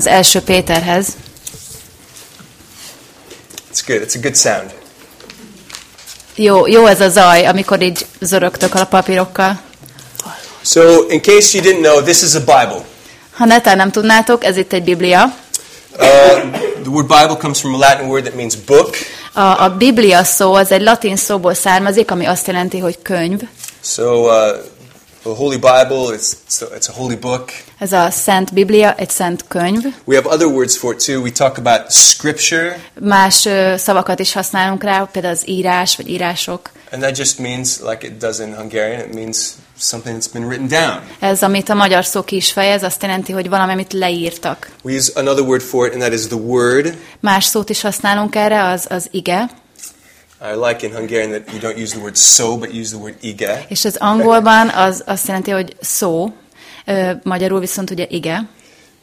Az első Péterhez. It's good. It's a good sound. Jó, jó ez a zaj, amikor így zörögtök a papírokkal. So, in case you didn't know, this is a Bible. Ha netán nem tudnátok, ez itt egy Biblia. Uh, the word Bible comes from a Latin word that means book. A, a Biblia szó az egy latin szóból származik, ami azt jelenti, hogy könyv. So, uh, the Holy Bible, it's, it's, a, it's a holy book. Ez a Szent Biblia, egy szent könyv. We have other words for it too. We talk about scripture, Más ö, szavakat is használunk rá, például az írás, vagy írások. and that just means, like it does in Hungarian, it means something that's been written down. Ez, amit a magyar szó ki is fejez, azt jelenti, hogy valami, amit leírtak. We use another word for it, and that is the word. Más szót is használunk erre, az az ige. I like in Hungarian that you don't use the word so, but use the word ige. És az angolban az azt jelenti, hogy szó, magyarul viszont ugye ige,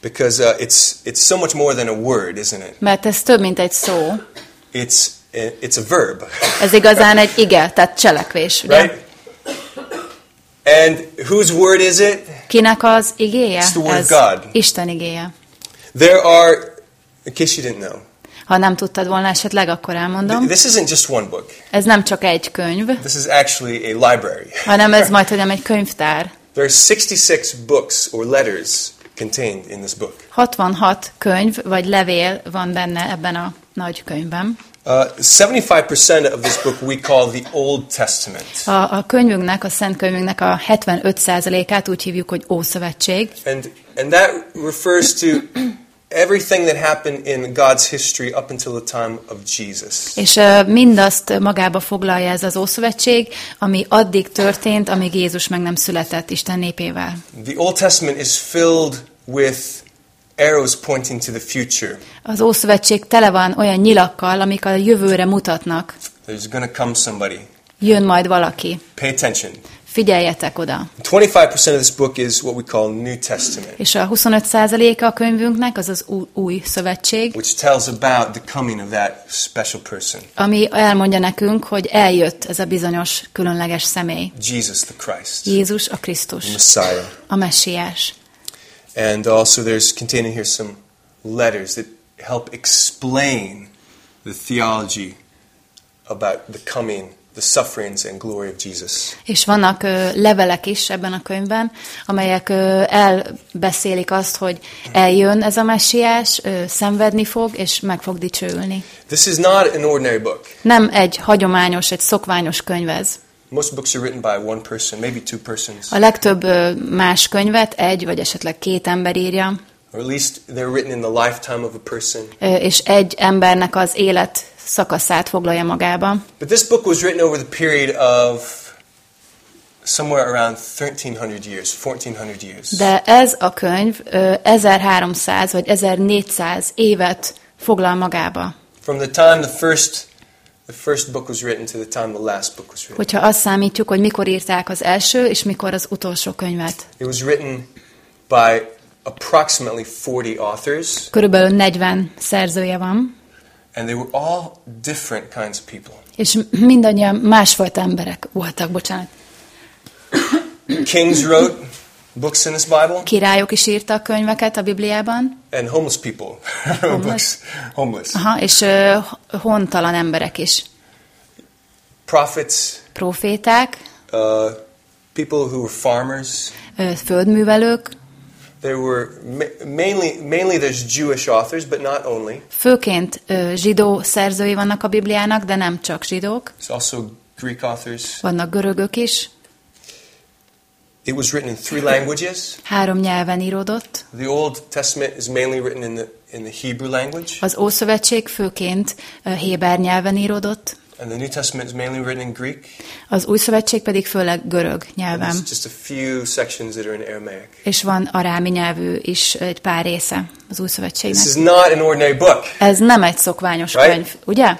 Because uh, it's, it's so much more than a word, isn't it? mert ez több, mint egy szó. It's, it's a verb, Ez igazán egy ige, tehát cselekvés, ugye? right? And whose word is it? Kinek az igéje? It's the word of God. Isten igéje. There are, in case you didn't know, Ha nem tudtad volna esetleg, akkor elmondom. th- this isn't just one book. Ez nem csak egy könyv, This is actually a library. hanem ez majd, hogy nem egy könyvtár. There are 66 books or letters contained in this book. 66 könyv vagy levél van benne ebben a nagy könyvben. Uh, 75% of this book we call the Old Testament. A, a könyvünknek, a szent könyvünknek a 75%-át úgy hívjuk, hogy Ószövetség, And, and that refers to everything that happened in God's history up until the time of Jesus. és ö, mindazt magába foglalja ez az Ószövetség, ami addig történt, amíg Jézus meg nem született Isten népével. The Old Testament is filled with arrows pointing to the future. Az Ószövetség tele van olyan nyilakkal, amik a jövőre mutatnak. There's going to come somebody. Jön majd valaki. Pay attention. Figyeljetek oda. 25% of this book is what we call New Testament, És a 25%-a a könyvünknek az az új, szövetség, which tells about the coming of that special person, ami elmondja nekünk, hogy eljött ez a bizonyos különleges személy. Jesus the Christ, Jézus a the Krisztus, Messiah. a messiás. And also there's contained in here some letters that help explain the theology about the coming, the sufferings and glory of Jesus. És vannak ö, levelek is ebben a könyvben, amelyek ö, elbeszélik azt, hogy eljön ez a messiás, ö, szenvedni fog, és meg fog dicsőülni. This is not an ordinary book. Nem egy hagyományos, egy szokványos könyv ez. Most books are written by one person, maybe two persons, A legtöbb ö, más könyvet egy vagy esetleg két ember írja, or at least they're written in the lifetime of a person. ö, és egy embernek az élet szakaszát foglalja magába. But this book was written over the period of somewhere around 1300 years, 1400 years. De ez a könyv ö, 1300 vagy 1400 évet foglal magába. From the time the first the first book was written to the time the last book was written. Hogyha azt számítjuk, hogy mikor írták az első, és mikor az utolsó könyvet. It was written by approximately 40 authors, Körülbelül 40 szerzője van, and they were all different kinds of people. és mindannyian másfajta emberek voltak, bocsánat. Kings wrote books in this Bible, Királyok is írtak könyveket a Bibliában, and homeless people wrote books. Homeless. aha, és ö, hontalan emberek is. Prophets, Proféták, uh, people who were farmers. ö, földművelők, There were ma- mainly mainly there's Jewish authors, but not only. főként zsidó szerzői vannak a Bibliának, de nem csak zsidók, There's also Greek authors. vannak görögök is, It was written in three languages. három nyelven íródott. The Old Testament is mainly written in the in the Hebrew language, Az Ószövetség főként héber nyelven íródott, and the New Testament is mainly written in Greek. az Új Szövetség pedig főleg görög nyelven, just a few sections that are in Aramaic. és van arámi nyelvű is egy pár része az Új This Szövetségnek. is not an ordinary book. Ez nem egy szokványos Right? könyv, ugye?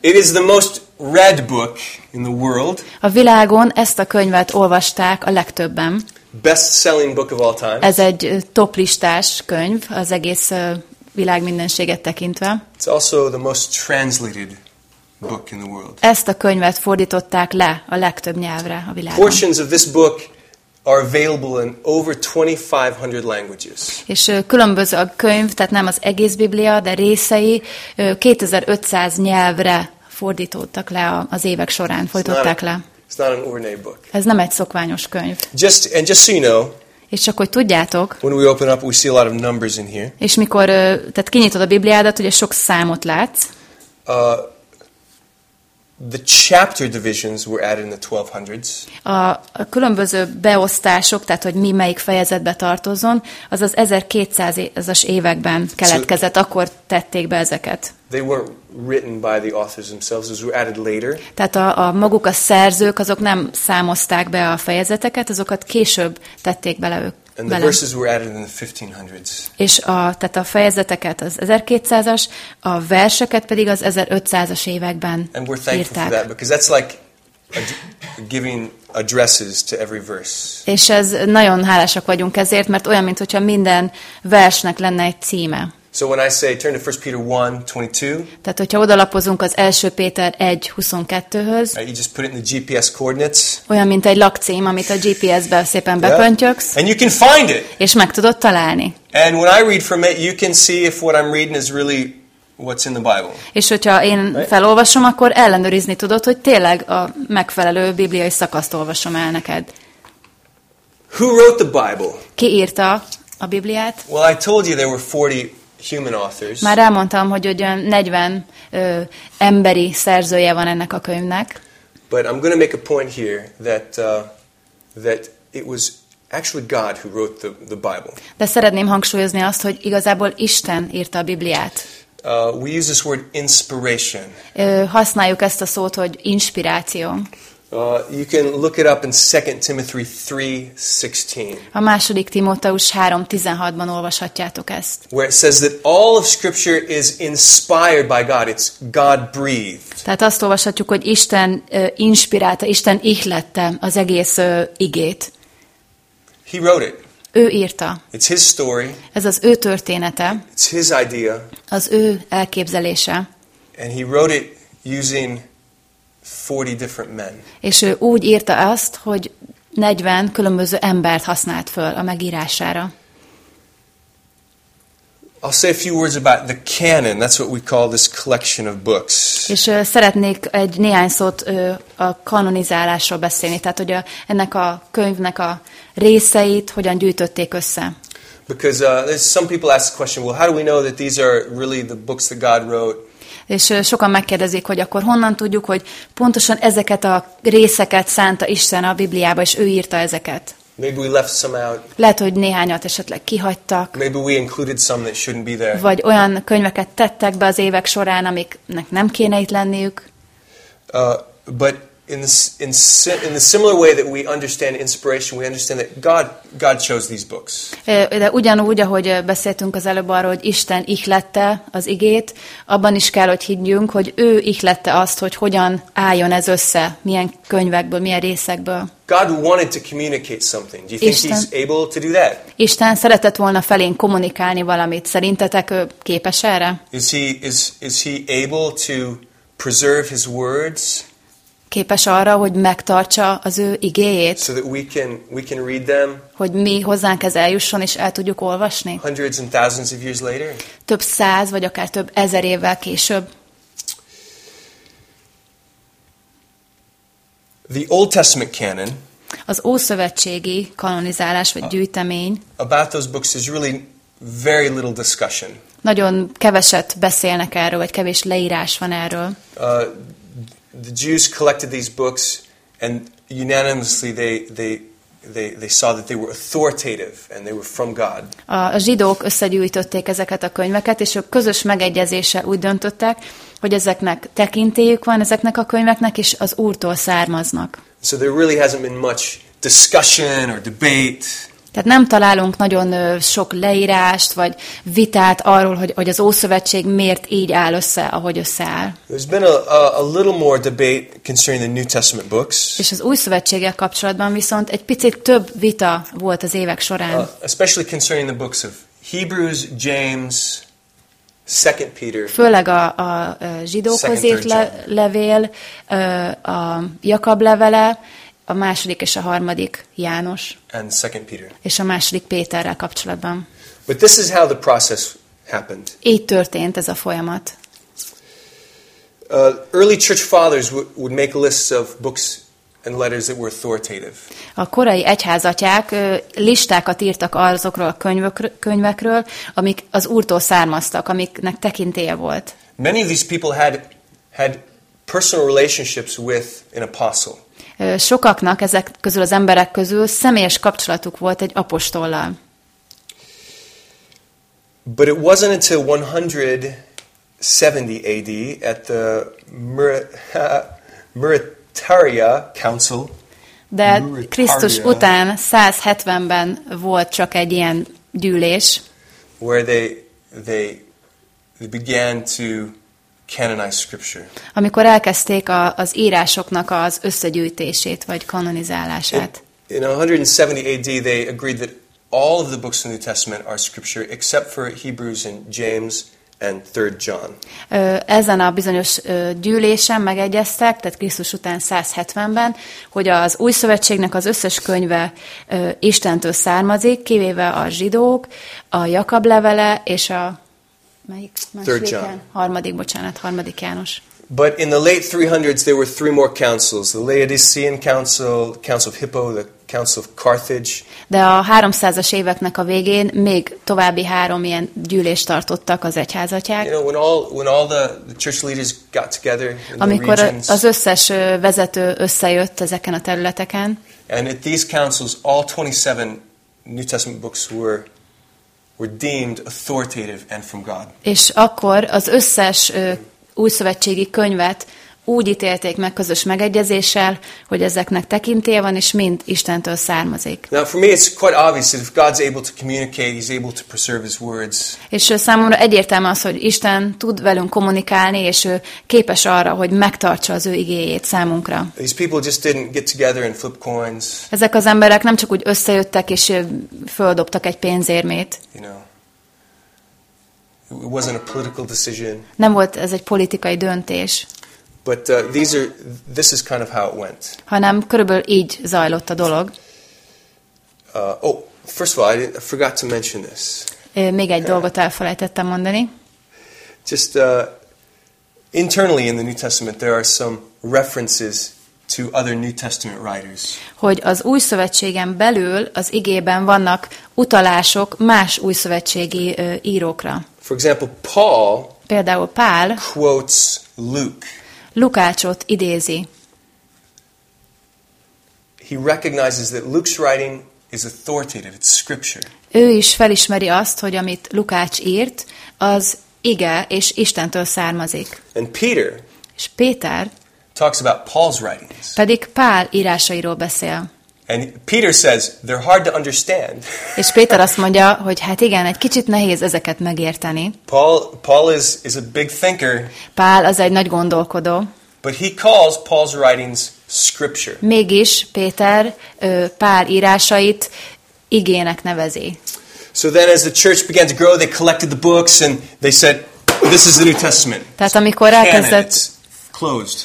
It is the most read book in the world, A világon ezt a könyvet olvasták a legtöbben. best-selling book of all time. Ez egy toplistás könyv az egész világ mindenséget tekintve. It's also the most translated book in the world. Ezt a könyvet fordították le a legtöbb nyelvre a világon. Portions of this book are available in over 2,500 languages. És különböző a könyv, tehát nem az egész Biblia, de részei ö, 2500 nyelvre fordítottak le az évek során, fordították le. it's not an ordinary book. Ez nem egy szokványos könyv. Just and just so you know, És csak hogy tudjátok, when we open up, we see a lot of numbers in here. és mikor tehát kinyitod a Bibliádat, ugye sok számot látsz, Uh, the chapter divisions were added in the 1200s. a, a különböző beosztások, tehát hogy mi melyik fejezetbe tartozon, az az 1200-as években keletkezett, akkor tették be ezeket. They weren't written by the authors themselves; those were added later. Tehát a, a maguk a szerzők, azok nem számozták be a fejezeteket, azokat később tették bele ők. And the verses were added in the 1500s. És a, tehát a fejezeteket az 1200-as, a verseket pedig az 1500-as években And we're thankful for írták. that because that's like giving addresses to every verse. És ez nagyon hálásak vagyunk ezért, mert olyan, mintha minden versnek lenne egy címe. So when I say turn to 1 Peter 1 22, Tehát, hogyha odalapozunk az 1 Péter 1.22-höz, right, you just put it in the GPS coordinates. olyan, mint egy lakcím, amit a GPS-be szépen bepöntyöksz, And you can find it. és meg tudod találni. And when I read from it, you can see if what I'm reading is really what's in the Bible. És hogyha én felolvasom, akkor ellenőrizni tudod, hogy tényleg a megfelelő bibliai szakaszt olvasom el neked. Who wrote the Bible? Ki írta a Bibliát? Well, I told you there were 40 human authors. Már elmondtam, hogy olyan 40 ö, emberi szerzője van ennek a könyvnek, But I'm going to make a point here that, uh, that it was actually God who wrote the, the Bible. de szeretném hangsúlyozni azt, hogy igazából Isten írta a Bibliát. Uh, we use this word inspiration. Ö, használjuk ezt a szót, hogy inspiráció. Uh, you can look it up in 2 Timothy 3:16, A második Timóteus 3.16-ban olvashatjátok ezt. where it says that all of Scripture is inspired by God. It's God breathed. Tehát azt olvashatjuk, hogy Isten ö, inspirálta, Isten ihlette az egész ö, igét. He wrote it. Ő írta. It's His story. Ez az ő története, It's His idea, az ő elképzelése, and He wrote it using 40 different men. és ő úgy írta azt, hogy 40 különböző embert használt föl a megírására. I'll say a few words about the canon. That's what we call this collection of books. És ö, szeretnék egy néhány szót ö, a kanonizálásról beszélni, tehát hogy a, ennek a könyvnek a részeit hogyan gyűjtötték össze. Because uh, some people ask the question, well, how do we know that these are really the books that God wrote? És sokan megkérdezik, hogy akkor honnan tudjuk, hogy pontosan ezeket a részeket szánta Isten a Bibliába, és ő írta ezeket. Maybe we left some out. Lehet, hogy néhányat esetleg kihagytak, Maybe we included some that shouldn't be there. vagy olyan könyveket tettek be az évek során, amiknek nem kéne itt lenniük. Uh, but in, this, in, in the similar way that we understand inspiration, we understand that God, God chose these books. De ugyanúgy, ahogy beszéltünk az előbb arról, hogy Isten ihlette az igét, abban is kell, hogy higgyünk, hogy ő ihlette azt, hogy hogyan álljon ez össze, milyen könyvekből, milyen részekből. God wanted to communicate something. Do you think Isten- He's able to do that? Isten szeretett volna felénk kommunikálni valamit. Szerintetek ő képes erre? Is he, is, is he able to preserve His words Képes arra, hogy megtartsa az ő igéjét, so that we can, we can read them hogy mi hozzánk ez eljusson, és el tudjuk olvasni? hundreds and thousands of years later? Több száz, vagy akár több ezer évvel később. The Old Testament canon Az ószövetségi kanonizálás vagy gyűjtemény about those books is really very little discussion. nagyon keveset beszélnek erről, vagy kevés leírás van erről. Uh, the Jews collected these books, and unanimously they, they, they, they saw that they were authoritative and they were from God. A, zsidók összegyűjtötték ezeket a könyveket, és ők közös megegyezéssel úgy döntöttek, hogy ezeknek tekintélyük van, ezeknek a könyveknek, és az Úrtól származnak. So there really hasn't been much discussion or debate. Tehát nem találunk nagyon sok leírást, vagy vitát arról, hogy, hogy az Ószövetség miért így áll össze, ahogy összeáll. There's been a, a, a little more debate concerning the New Testament books, És az Új Szövetséggel kapcsolatban viszont egy picit több vita volt az évek során. uh, especially concerning the books of Hebrews, James, Second Peter, Főleg a, a, zsidókhoz írt le, levél, a Jakab levele, a második és a harmadik János, and Second Peter. és a második Péterrel kapcsolatban. But this is how the process happened. Így történt ez a folyamat. Uh, early church fathers would, would make lists of books and letters that were authoritative. A korai egyházatyák listákat írtak azokról a könyvökről, könyvekről, amik az Úrtól származtak, amiknek tekintélye volt. Many of these people had, had personal relationships with an apostle. Sokaknak ezek közül az emberek közül személyes kapcsolatuk volt egy apostollal. But it wasn't until 170 AD at the Mur- Muritaria Council De Muritaria. Krisztus után 170-ben volt csak egy ilyen gyűlés, where they, they, they began to canonize Scripture. amikor elkezdték a, az írásoknak az összegyűjtését vagy kanonizálását. In 170 AD, they agreed that all of the books in the New Testament are Scripture except for Hebrews and James and 3 John. Ezen a bizonyos gyűlésen megegyeztek, tehát Krisztus után 170-ben, hogy az új szövetségnek az összes könyve Istentől származik, kivéve a zsidók, a Jakab levele és a melyik Third? John. Harmadik, bocsánat, harmadik János. But in the late 300s, there were three more councils the Laodicean Council, Council of Hippo, the Council of Carthage, De a 300-as éveknek a végén még további három ilyen gyűlést tartottak az You egyházatyák, know, when all, when all the, the church leaders got together in the amikor regions, az összes vezető összejött ezeken a területeken, and at these councils, all 27 New Testament books were, were deemed authoritative and from God. És akkor az összes ö, újszövetségi könyvet úgy ítélték meg közös megegyezéssel, hogy ezeknek tekintélye van, és mind Istentől származik. Now, for me, it's quite obvious that if God's able to communicate, He's able to preserve His words. És számomra egyértelmű az, hogy Isten tud velünk kommunikálni, és ő képes arra, hogy megtartsa az ő igéjét számunkra. These people just didn't get together and flip coins, Ezek az emberek nem csak úgy összejöttek, és földobtak egy pénzérmét. you know. It wasn't a political decision, Nem volt ez egy politikai döntés, but uh, these are. This is kind of how it went. hanem körülbelül így zajlott a dolog. Uh, oh, first of all, I, I forgot to mention this. Még egy dolgot elfelejtettem mondani. Just uh, internally in the New Testament, there are some references to other New Testament writers. hogy az új szövetségen belül az igében vannak utalások más újszövetségi ö, írókra. For example, Paul Például Pál quotes Luke. Lukácsot idézi. He recognizes that Luke's writing is authoritative, it's scripture. Ő is felismeri azt, hogy amit Lukács írt, az ige és Istentől származik. And Peter És Péter talks about Paul's writings. pedig Pál írásairól beszél. And Peter says they're hard to understand. És Péter azt mondja, hogy hát igen, egy kicsit nehéz ezeket megérteni. Paul, Paul is, is a big thinker, Pál az egy nagy gondolkodó, but he calls Paul's writings scripture. mégis Péter Pál írásait igének nevezi. So then, as the church began to grow, they collected the books and they said, This is the New Testament. Tehát amikor elkezdett closed.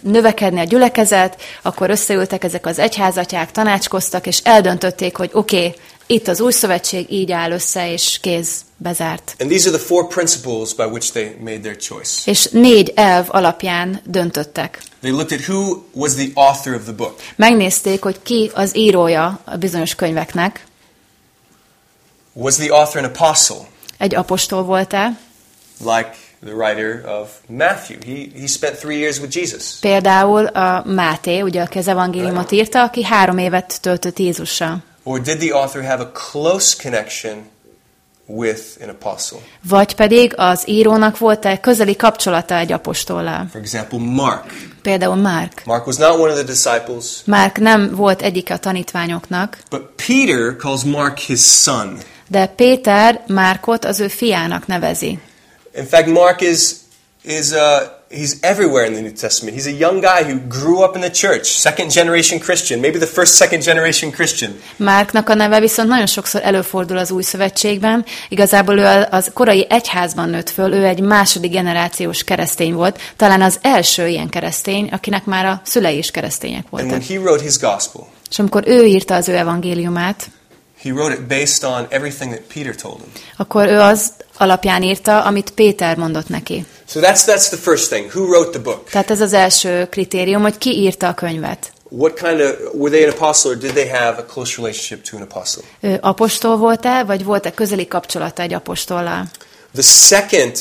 Növekedni a gyülekezet, akkor összeültek ezek az egyházatyák, tanácskoztak, és eldöntötték, hogy oké, okay, itt az új szövetség így áll össze, és kéz, bezárt. And these are the four principles by which they made their choice. És négy elv alapján döntöttek. They looked at who was the author of the book. Megnézték, hogy ki az írója a bizonyos könyveknek. Was the author an apostle, Egy apostol volt-e? like the writer of Matthew? He, he spent three years with Jesus. Például a Máté, ugye, aki az evangéliumot írta, aki három évet töltött Jézussal. Or did the author have a close connection with an apostle? Vagy pedig az írónak volt-e közeli kapcsolata egy apostollal? For example, Mark. Például Márk. Mark was not one of the disciples, Márk nem volt egyike a tanítványoknak, but Peter calls Mark his son. de Péter Márkot az ő fiának nevezi. In fact, Mark is, is uh, he's everywhere in the New Testament. He's a young guy who grew up in the church, second generation Christian, maybe the first second generation Christian. Márknak a neve viszont nagyon sokszor előfordul az új szövetségben. Igazából ő az korai egyházban nőtt föl, ő egy második generációs keresztény volt, talán az első ilyen keresztény, akinek már a szülei is keresztények And when voltak. he wrote his gospel, És amikor ő írta az ő evangéliumát, he wrote it based on everything that Peter told him. akkor ő az alapján írta, amit Péter mondott neki. So that's that's the first thing. Who wrote the book? Tehát ez az első kritérium, hogy ki írta a könyvet. What kind of were they an apostle or did they have a close relationship to an apostle? Ő apostol volt-e, vagy volt-e közeli kapcsolata egy apostollal? The second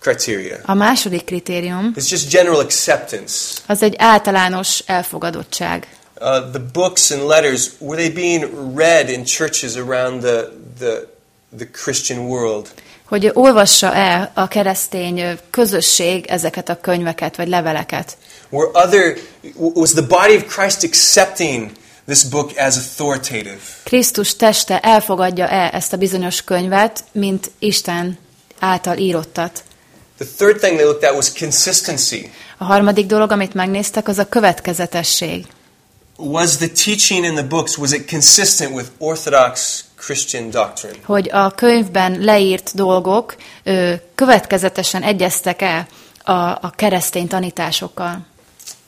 criteria A második kritérium is just general acceptance. az egy általános elfogadottság. Uh, the books and letters were they being read in churches around the the the Christian world? Hogy olvassa-e a keresztény közösség ezeket a könyveket vagy leveleket. Were other was the body of Christ accepting this book as authoritative? Krisztus teste elfogadja-e ezt a bizonyos könyvet, mint Isten által írottat. The third thing they looked at was consistency. A harmadik dolog, amit megnéztek, az a következetesség. Was the teaching in the books was it consistent with orthodox Christian doctrine? Hogy a könyvben leírt dolgok ö, következetesen egyeztek-e a, a keresztény tanításokkal.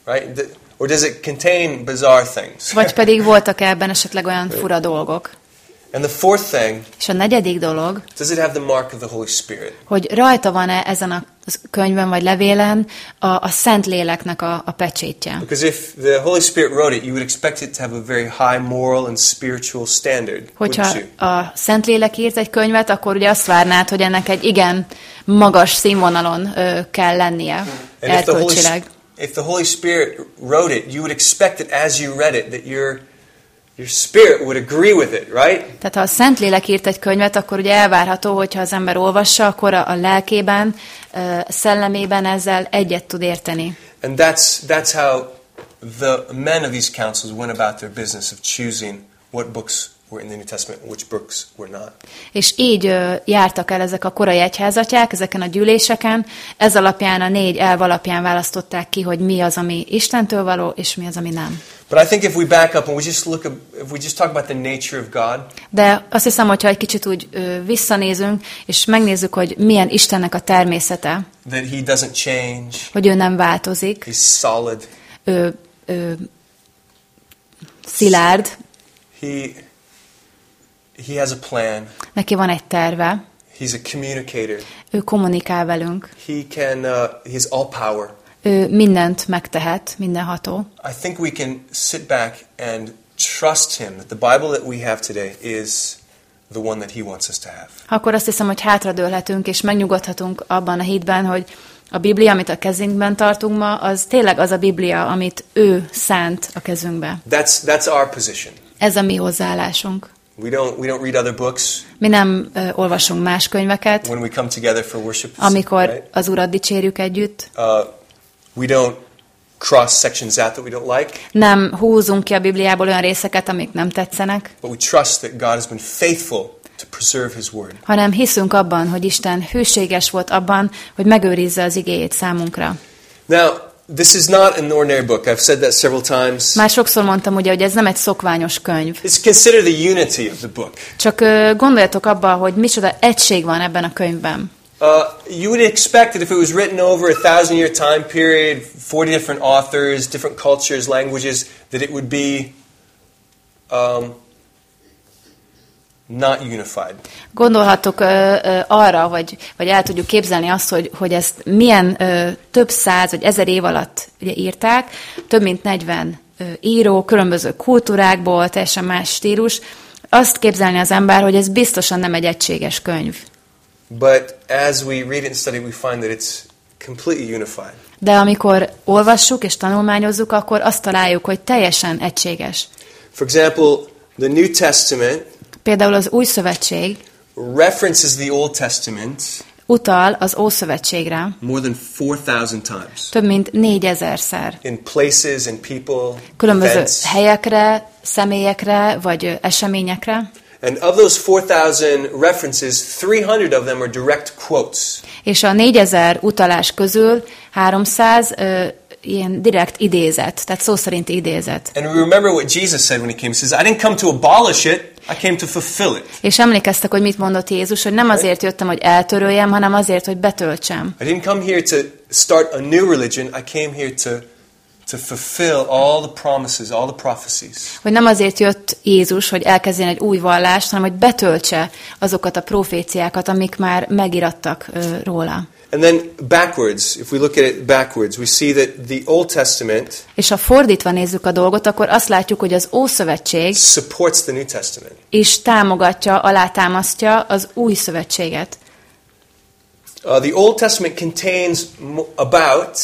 Right? The- or does it contain bizarre things? Vagy pedig voltak ebben esetleg olyan fura dolgok. And the fourth thing, És a negyedik dolog, does it have the mark of the Holy Spirit? hogy rajta van-e ezen a könyvben vagy levélen a, a Szent Léleknek a, a pecsétje. Because if the Holy Spirit wrote it, you would expect it to have a very high moral and spiritual standard, Hogyha a Szent Lélek írt egy könyvet, akkor ugye azt várnád, hogy ennek egy igen magas színvonalon ö, kell lennie erkölcsileg. if the Holy Spirit wrote it, you would expect it as you read it that your your spirit would agree with it, right? Tehát ha a Szent Lélek írt egy könyvet, akkor ugye elvárható, hogyha az ember olvassa, akkor a, a lelkében, ö, szellemében ezzel egyet tud érteni. And that's that's how the men of these councils went about their business of choosing what books were in the New Testament and which books were not. És így ö, jártak el ezek a korai egyházatják, ezeken a gyűléseken. Ez alapján, a négy elv alapján választották ki, hogy mi az, ami Istentől való, és mi az, ami nem. But I think if we back up and we just look, at, if we just talk about the nature of God, De azt hiszem, hogyha egy kicsit úgy ö, visszanézünk, és megnézzük, hogy milyen Istennek a természete, that He doesn't change, hogy ő nem változik, He's solid. ő, ő szilárd, He He has a plan. neki van egy terve, He's a communicator. ő kommunikál velünk, He can. Uh, he has all power. ő mindent megtehet, mindenható. I think we can sit back and trust Him that the Bible that we have today is the one that He wants us to have. Akkor azt hiszem, hogy hátradőlhetünk, és megnyugodhatunk abban a hitben, hogy a Biblia, amit a kezünkben tartunk ma, az tényleg az a Biblia, amit ő szánt a kezünkbe. That's that's our position. Ez a mi hozzáállásunk. We don't we don't read other books Mi nem ö, olvasunk más könyveket, when we come together for worship. amikor right? az Urat dicsérjük együtt. Uh, we don't cross sections out that we don't like, Nem húzunk ki a Bibliából olyan részeket, amik nem tetszenek, but we trust that God has been faithful to preserve His word. hanem hiszünk abban, hogy Isten hűséges volt abban, hogy megőrizze az igéjét számunkra. Now, this is not an ordinary book. I've said that several times. Már sokszor mondtam ugye, hogy ez nem egy szokványos könyv. It's considered the unity of the book. Csak ö, gondoljatok abba, hogy micsoda egység van ebben a könyvben. Uh, you would expect that if it was written over a thousand year time period, 40 different authors, different cultures, languages, that it would be um, not unified. Gondolhatok ö, ö, arra, vagy, vagy el tudjuk képzelni azt, hogy, hogy ezt milyen ö, több száz vagy ezer év alatt ugye írták, több mint 40 ö, író, különböző kultúrákból, teljesen más stílus. Azt képzelni az ember, hogy ez biztosan nem egy egységes könyv. But as we read it and study, we find that it's completely unified. De amikor olvassuk és tanulmányozzuk, akkor azt találjuk, hogy teljesen egységes. For example, the New Testament Például az Új Szövetség references the Old Testament utal az Ószövetségre more than 4,000 times több mint négyezerszer. in places and people, Különböző events. helyekre, személyekre vagy eseményekre. And of those 4,000 references, 300 of them are direct quotes. És a 4000 utalás közül 300 ö, ilyen direkt idézet, tehát szó szerint idézet. And we remember what Jesus said when he came. He says, I didn't come to abolish it, I came to fulfill it. És emlékeztek, hogy mit mondott Jézus, hogy nem azért jöttem, hogy eltöröljem, hanem azért, hogy betöltsem. I didn't come here to start a new religion, I came here to, to fulfill all the promises, all the prophecies. Hogy nem azért jött Jézus, hogy elkezdjen egy új vallást, hanem hogy betöltse azokat a proféciákat, amik már megirattak ö, róla. And then backwards, if we look at it backwards, we see that the Old Testament És ha fordítva nézzük a dolgot, akkor azt látjuk, hogy az Ószövetség supports the New Testament. is támogatja, alátámasztja az Új Szövetséget. Uh, the Old Testament contains about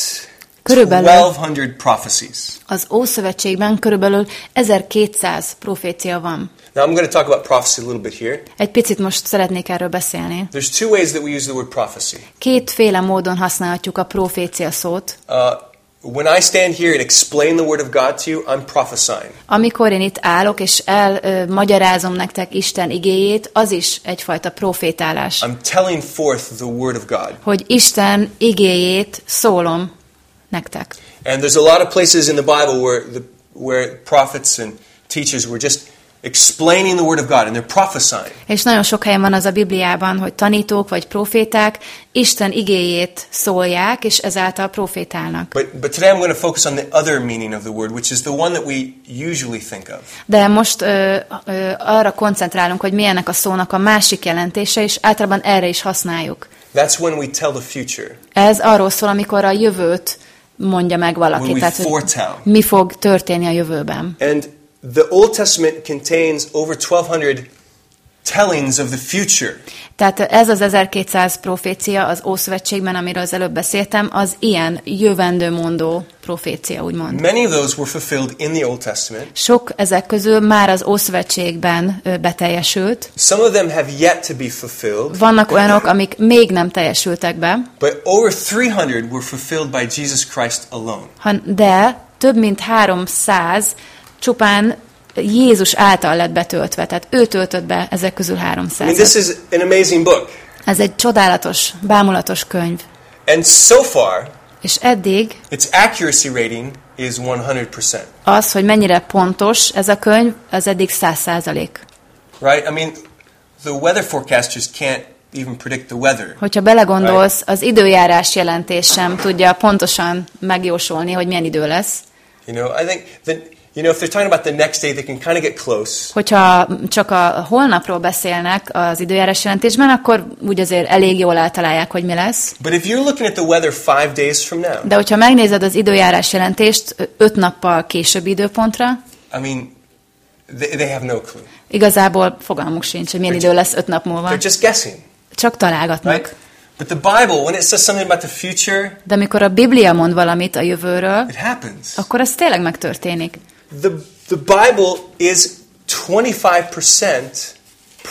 Körülbelül 1,200 prophecies. az Ószövetségben körülbelül 1200 profécia van. Now, I'm going to talk about prophecy a little bit here. Egy picit most szeretnék erről beszélni. There's two ways that we use the word prophecy. Kétféle módon használhatjuk a profécia szót. Uh, when I stand here and explain the Word of God to you, I'm prophesying. Amikor én itt állok, és elmagyarázom nektek Isten igéjét, az is egyfajta profétálás. I'm telling forth the Word of God. Hogy Isten igéjét szólom nektek. And there's a lot of places in the Bible where, the, where prophets and teachers were just explaining the Word of God and they're prophesying. És nagyon sok helyen van az a Bibliában, hogy tanítók vagy proféták Isten igéjét szólják, és ezáltal profétálnak. But, but today I'm going to focus on the other meaning of the word, which is the one that we usually think of. De most ö, ö, arra koncentrálunk, hogy milyennek a szónak a másik jelentése, és általában erre is használjuk. That's when we tell the future. Ez arról szól, amikor a jövőt mondja meg valaki, tehát hogy mi fog történni a jövőben. And the Old Testament contains over 1200 tellings of the future. Tehát ez az 1200 profécia az Ószövetségben, amiről az előbb beszéltem, az ilyen jövendő mondó profécia, úgymond. Many of those were fulfilled in the Old Testament. Sok ezek közül már az Ószövetségben beteljesült. Some of them have yet to be fulfilled, Vannak olyanok, amik még nem teljesültek be, but over 300 were fulfilled by Jesus Christ alone. de több mint 300 csupán Jézus által lett betöltve, tehát ő töltött be ezek közül I mean, 300 this is an amazing book. Ez egy csodálatos, bámulatos könyv. And so far, És eddig its accuracy rating is 100%. az, hogy mennyire pontos ez a könyv, az eddig 100 százalék. Right? I mean, the weather forecasters can't even predict the weather. Hogyha belegondolsz, az időjárás jelentés sem tudja pontosan megjósolni, hogy milyen idő lesz. You know, I think that, you know, if they're talking about the next day, they can kind of get close. Hogyha csak a holnapról beszélnek az időjárás jelentésben, akkor úgy azért elég jól eltalálják, hogy mi lesz. But if you're looking at the weather five days from now, De hogyha megnézed az időjárás jelentést öt nappal későbbi időpontra, I mean, they, they have no clue. igazából fogalmuk sincs, hogy milyen idő lesz öt nap múlva. They're just guessing, Csak találgatnak. right? But the Bible, when it says something about the future, De amikor a Biblia mond valamit a jövőről, it happens. akkor az tényleg megtörténik. The, the Bible is 25%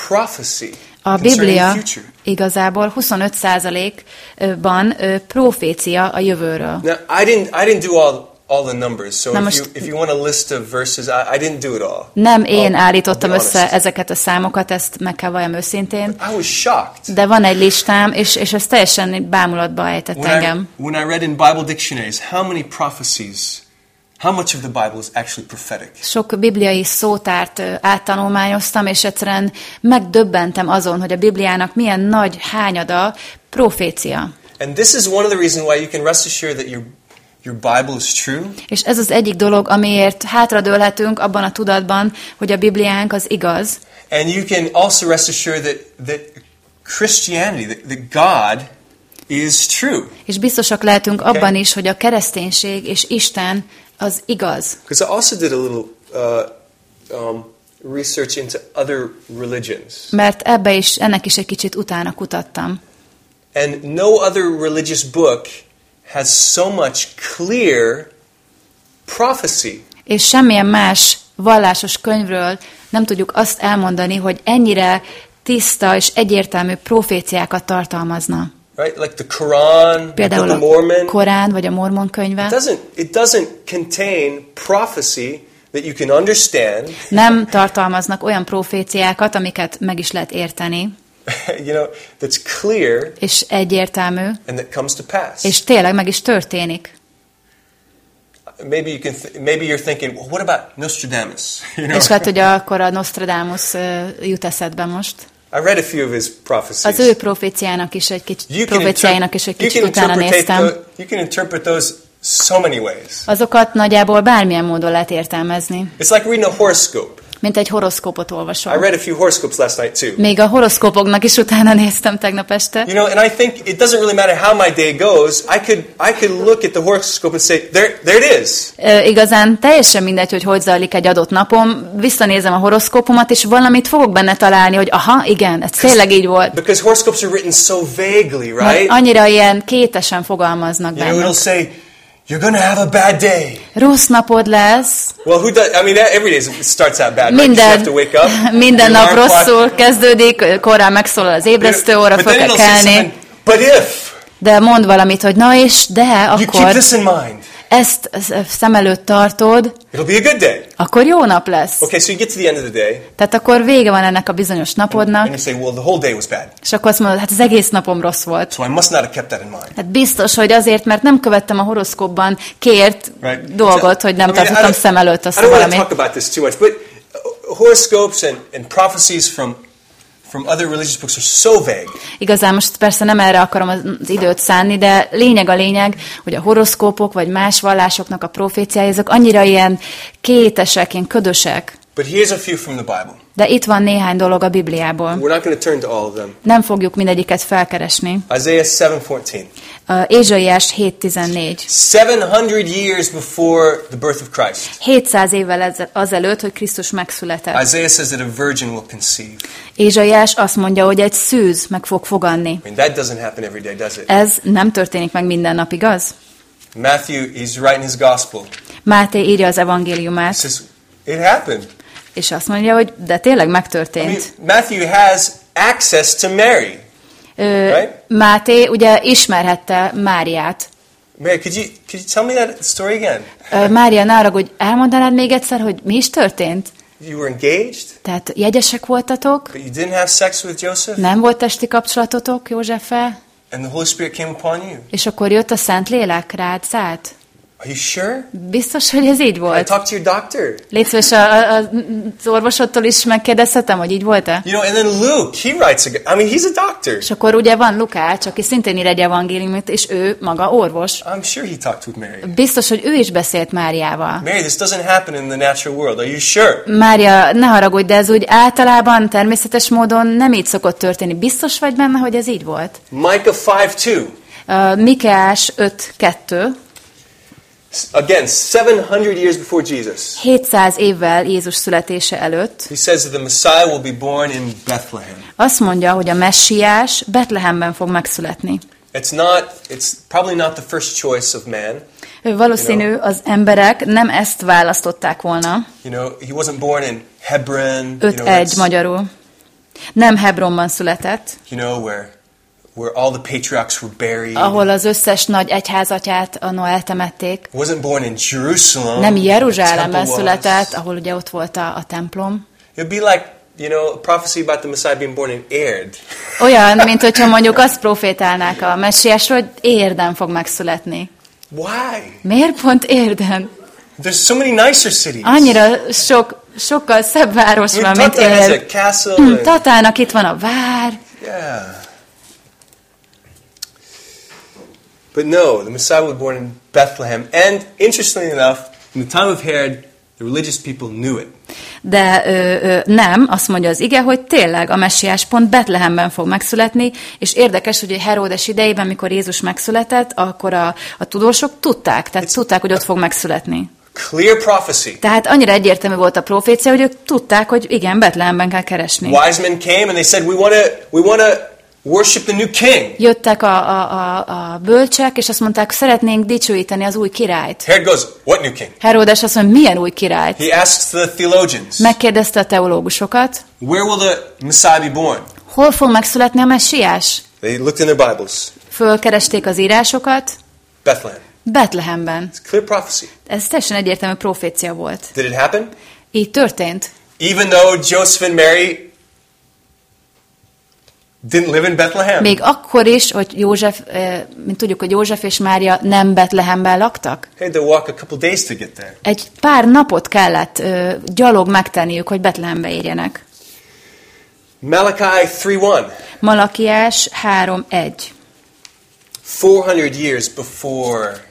prophecy A Biblia igazából 25%-ban ö, profécia a jövőről. Now, I didn't, I didn't do all, all the numbers, so if you, if you want a list of verses, I, I didn't do it all. Nem én állítottam össze ezeket a számokat, ezt meg kell valljam őszintén, I was shocked. de van egy listám, és, és ez teljesen bámulatba ejtett When I, engem. when I read in Bible dictionaries, how many prophecies, how much of the Bible is actually prophetic? Sok bibliai szótárt áttanulmányoztam, és egyszerűen megdöbbentem azon, hogy a Bibliának milyen nagy hányada profécia. And this is one of the reasons why you can rest assured that your, your Bible is true És ez az egyik dolog, amiért hátradőlhetünk abban a tudatban, hogy a Bibliánk az igaz, And you can also rest assured that, that Christianity, that, that God is true. és biztosak lehetünk abban is, hogy a kereszténység és Isten az igaz. Because I also did a little uh, um, research into other religions. Mert ebbe is, ennek is egy kicsit utána kutattam. And no other religious book has so much clear prophecy. És semmilyen más vallásos könyvről nem tudjuk azt elmondani, hogy ennyire tiszta és egyértelmű proféciákat tartalmazna. Right? Like the Quran, the Például a Mormon. Korán vagy a Mormon It könyve. doesn't, it doesn't contain prophecy that you can understand, Nem tartalmaznak olyan proféciákat, amiket meg is lehet érteni, you know, that's clear és egyértelmű, and that comes to pass. és tényleg meg is történik. Maybe you can. Maybe you're thinking, well, what about Nostradamus? You know, És lehet, hogy akkor a Nostradamus ö, jut eszedbe most. I read a few of his prophecies. Az ő proféciának is egy kicsit, proféciáinak is egy kicsit utána néztem. tho- you can interpret those so many ways. Azokat nagyjából bármilyen módon lehet értelmezni, It's like reading a horoscope. Mint egy horoszkópot I olvasol. read a few horoscopes last night too. Még a horoszkópoknak is utána néztem tegnap este. You know, and I think it doesn't really matter how my day goes. I could I could look at the horoscope and say, there there it is. Ö, igazán teljesen mindegy, hogy hogy zajlik egy adott napom, visszanézem a horoszkópomat, és valamit fogok benne találni, hogy aha, igen, ez tényleg így volt. Because horoscopes are written so vaguely, Mert right? annyira ilyen kétesen fogalmaznak You know, benne. it'll say, you're to have a bad day. Rossz napod lesz, Well, who does? I mean, every day starts out bad. Right? 'Cause You minden, have to wake up. minden nap clock- rosszul kezdődik, korán megszólal az ébresztő óra, then kell kelni, But if de mond valamit, hogy na és de, you keep akkor this in mind, ezt szem előtt tartod, it'll be a good day. akkor jó nap lesz. Okay, so you get to the end of the day, Tehát akkor vége van ennek a bizonyos and napodnak, you say, well, the whole day was bad, és akkor azt mondod, hát az egész napom rossz volt. so I must not have kept that in mind. Hát biztos, hogy azért, mert nem követtem a horoszkópban kért Right? dolgot, hogy nem I mean, I tartottam szem előtt I azt don't to valamit. talk about this too much, but horoscopes and, and prophecies from from other religious books are so vague. Igazán most persze nem erre akarom az időt szánni, de lényeg a lényeg, hogy a horoszkópok vagy más vallásoknak a proféciái, azok annyira ilyen kétesek, ilyen ködösek. But here's a few from the Bible. De itt van néhány dolog a Bibliából. We're not going to turn to all of them. Nem fogjuk mindegyiket felkeresni. Isaiah 7:14. A Ézsaiás 7.14. 700 years before the birth of Christ. 700 évvel azelőtt, hogy Krisztus megszületett. Isaiah says that a virgin will conceive. Ézsaiás azt mondja, hogy egy szűz meg fog foganni. I mean, that doesn't happen every day, does it? Ez nem történik meg minden nap, igaz? Matthew, he's writing his gospel. Máté írja az evangéliumát, says, it happened. És azt mondja, hogy de tényleg I mean, megtörtént. Matthew has access to Mary. Ö, right? Máté ugye ismerhette Máriát. Mary, could you, could you tell me that story again? Ö, Mária, ne hogy elmondanád még egyszer, hogy mi is történt? You were engaged, Tehát jegyesek voltatok, but you didn't have sex with Joseph, nem volt testi kapcsolatotok Józseffel, and the Holy Spirit came upon you. és akkor jött a Szent Lélek rád szállt. Are you sure? Biztos, hogy ez így I volt? talk to your doctor. Légy szíves, a, a, az orvosodtól is megkérdezhetem, hogy így volt-e? You know, and then Luke, he writes, a, I mean, he's a doctor. És akkor ugye van Lukács, aki szintén ír egy evangéliumot, és ő maga orvos. I'm sure he talked with Mary. Biztos, hogy ő is beszélt Máriával. Mary, this doesn't happen in the natural world. Are you sure? Mária, ne haragudj, de ez úgy általában, természetes módon nem így szokott történni. Biztos vagy benne, hogy ez így volt? Micah 5 2. Uh, Mikeás 5.2. Again, 700 years before Jesus. 700 évvel Jézus születése előtt He says that the Messiah will be born in Bethlehem. azt mondja, hogy a messiás Betlehemben fog megszületni. It's not, it's probably not the first choice of man. Valószínű, az emberek nem ezt választották volna. You know, he wasn't born in Hebron, you know, 5-1 that's- magyarul. Nem Hebronban született, you know where, where all the patriarchs were buried. ahol az összes nagy egyházatját annó eltemették. He wasn't born in Jerusalem. Nem Jeruzsálemben született, ahol ugye ott volt a, a templom. It'd be like, you know, a prophecy about the Messiah being born in Erd. Olyan, mint hogyha mondjuk azt profétálnák a messiásról, hogy érden fog megszületni. Why? Miért pont érden? There's so many nicer cities. Annyira sok, sokkal szebb város van, mint Tata has a ér. castle. Hm, and- Tatának itt van a vár. yeah. But no, the Messiah was born in Bethlehem. And interestingly enough, in the time of Herod, the religious people knew it. De ö, ö, nem, azt mondja az ige, hogy tényleg a messiás pont Betlehemben fog megszületni, és érdekes, hogy Heródes idejében, mikor Jézus megszületett, akkor a, a tudósok tudták, tehát tudták, hogy ott fog megszületni. Clear prophecy. Tehát annyira egyértelmű volt a profécia, hogy ők tudták, hogy igen, Betlehemben kell keresni. Wise men came and they said, "We want to, we want to worship the new king." Jöttek a, a, a, a bölcsek, és azt mondták, szeretnénk dicsőíteni az új királyt. Herod goes, "What new king?" Heródes azt mondja, milyen új királyt? He asks the theologians, Megkérdezte a teológusokat, "Where will the Messiah be born?" hol fog megszületni a messiás? They looked in their Bibles. Fölkeresték az írásokat, Bethlehem. Betlehemben. It's clear prophecy. Ez teljesen egyértelmű profécia volt. Did it happen? Így történt. Even though Joseph and Mary didn't live in Bethlehem. Még akkor is, hogy József, eh, mint tudjuk, hogy József és Mária nem Betlehemben laktak. Hey, they walk a couple days to get there. Egy pár napot kellett ö, gyalog megtenniük, hogy Betlehembe érjenek. Malachi 3:1. Malakiás 3.1. 400 years before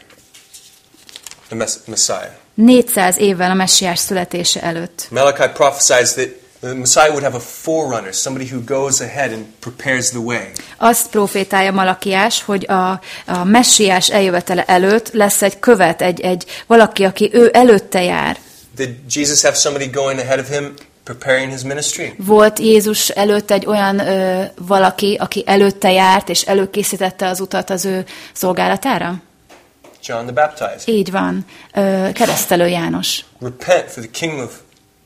the mess- Messiah. 400 évvel a messiás születése előtt. Malachi prophesies that the Messiah would have a forerunner, somebody who goes ahead and prepares the way. Azt profétálja Malakiás, hogy a, a messiás eljövetele előtt lesz egy követ, egy, egy valaki, aki ő előtte jár. Did Jesus have somebody going ahead of him preparing his ministry? Volt Jézus előtt egy olyan ö, valaki, aki előtte járt, és előkészítette az utat az ő szolgálatára? John the Baptizer. Így van. Ö, keresztelő János. Repent, for the kingdom of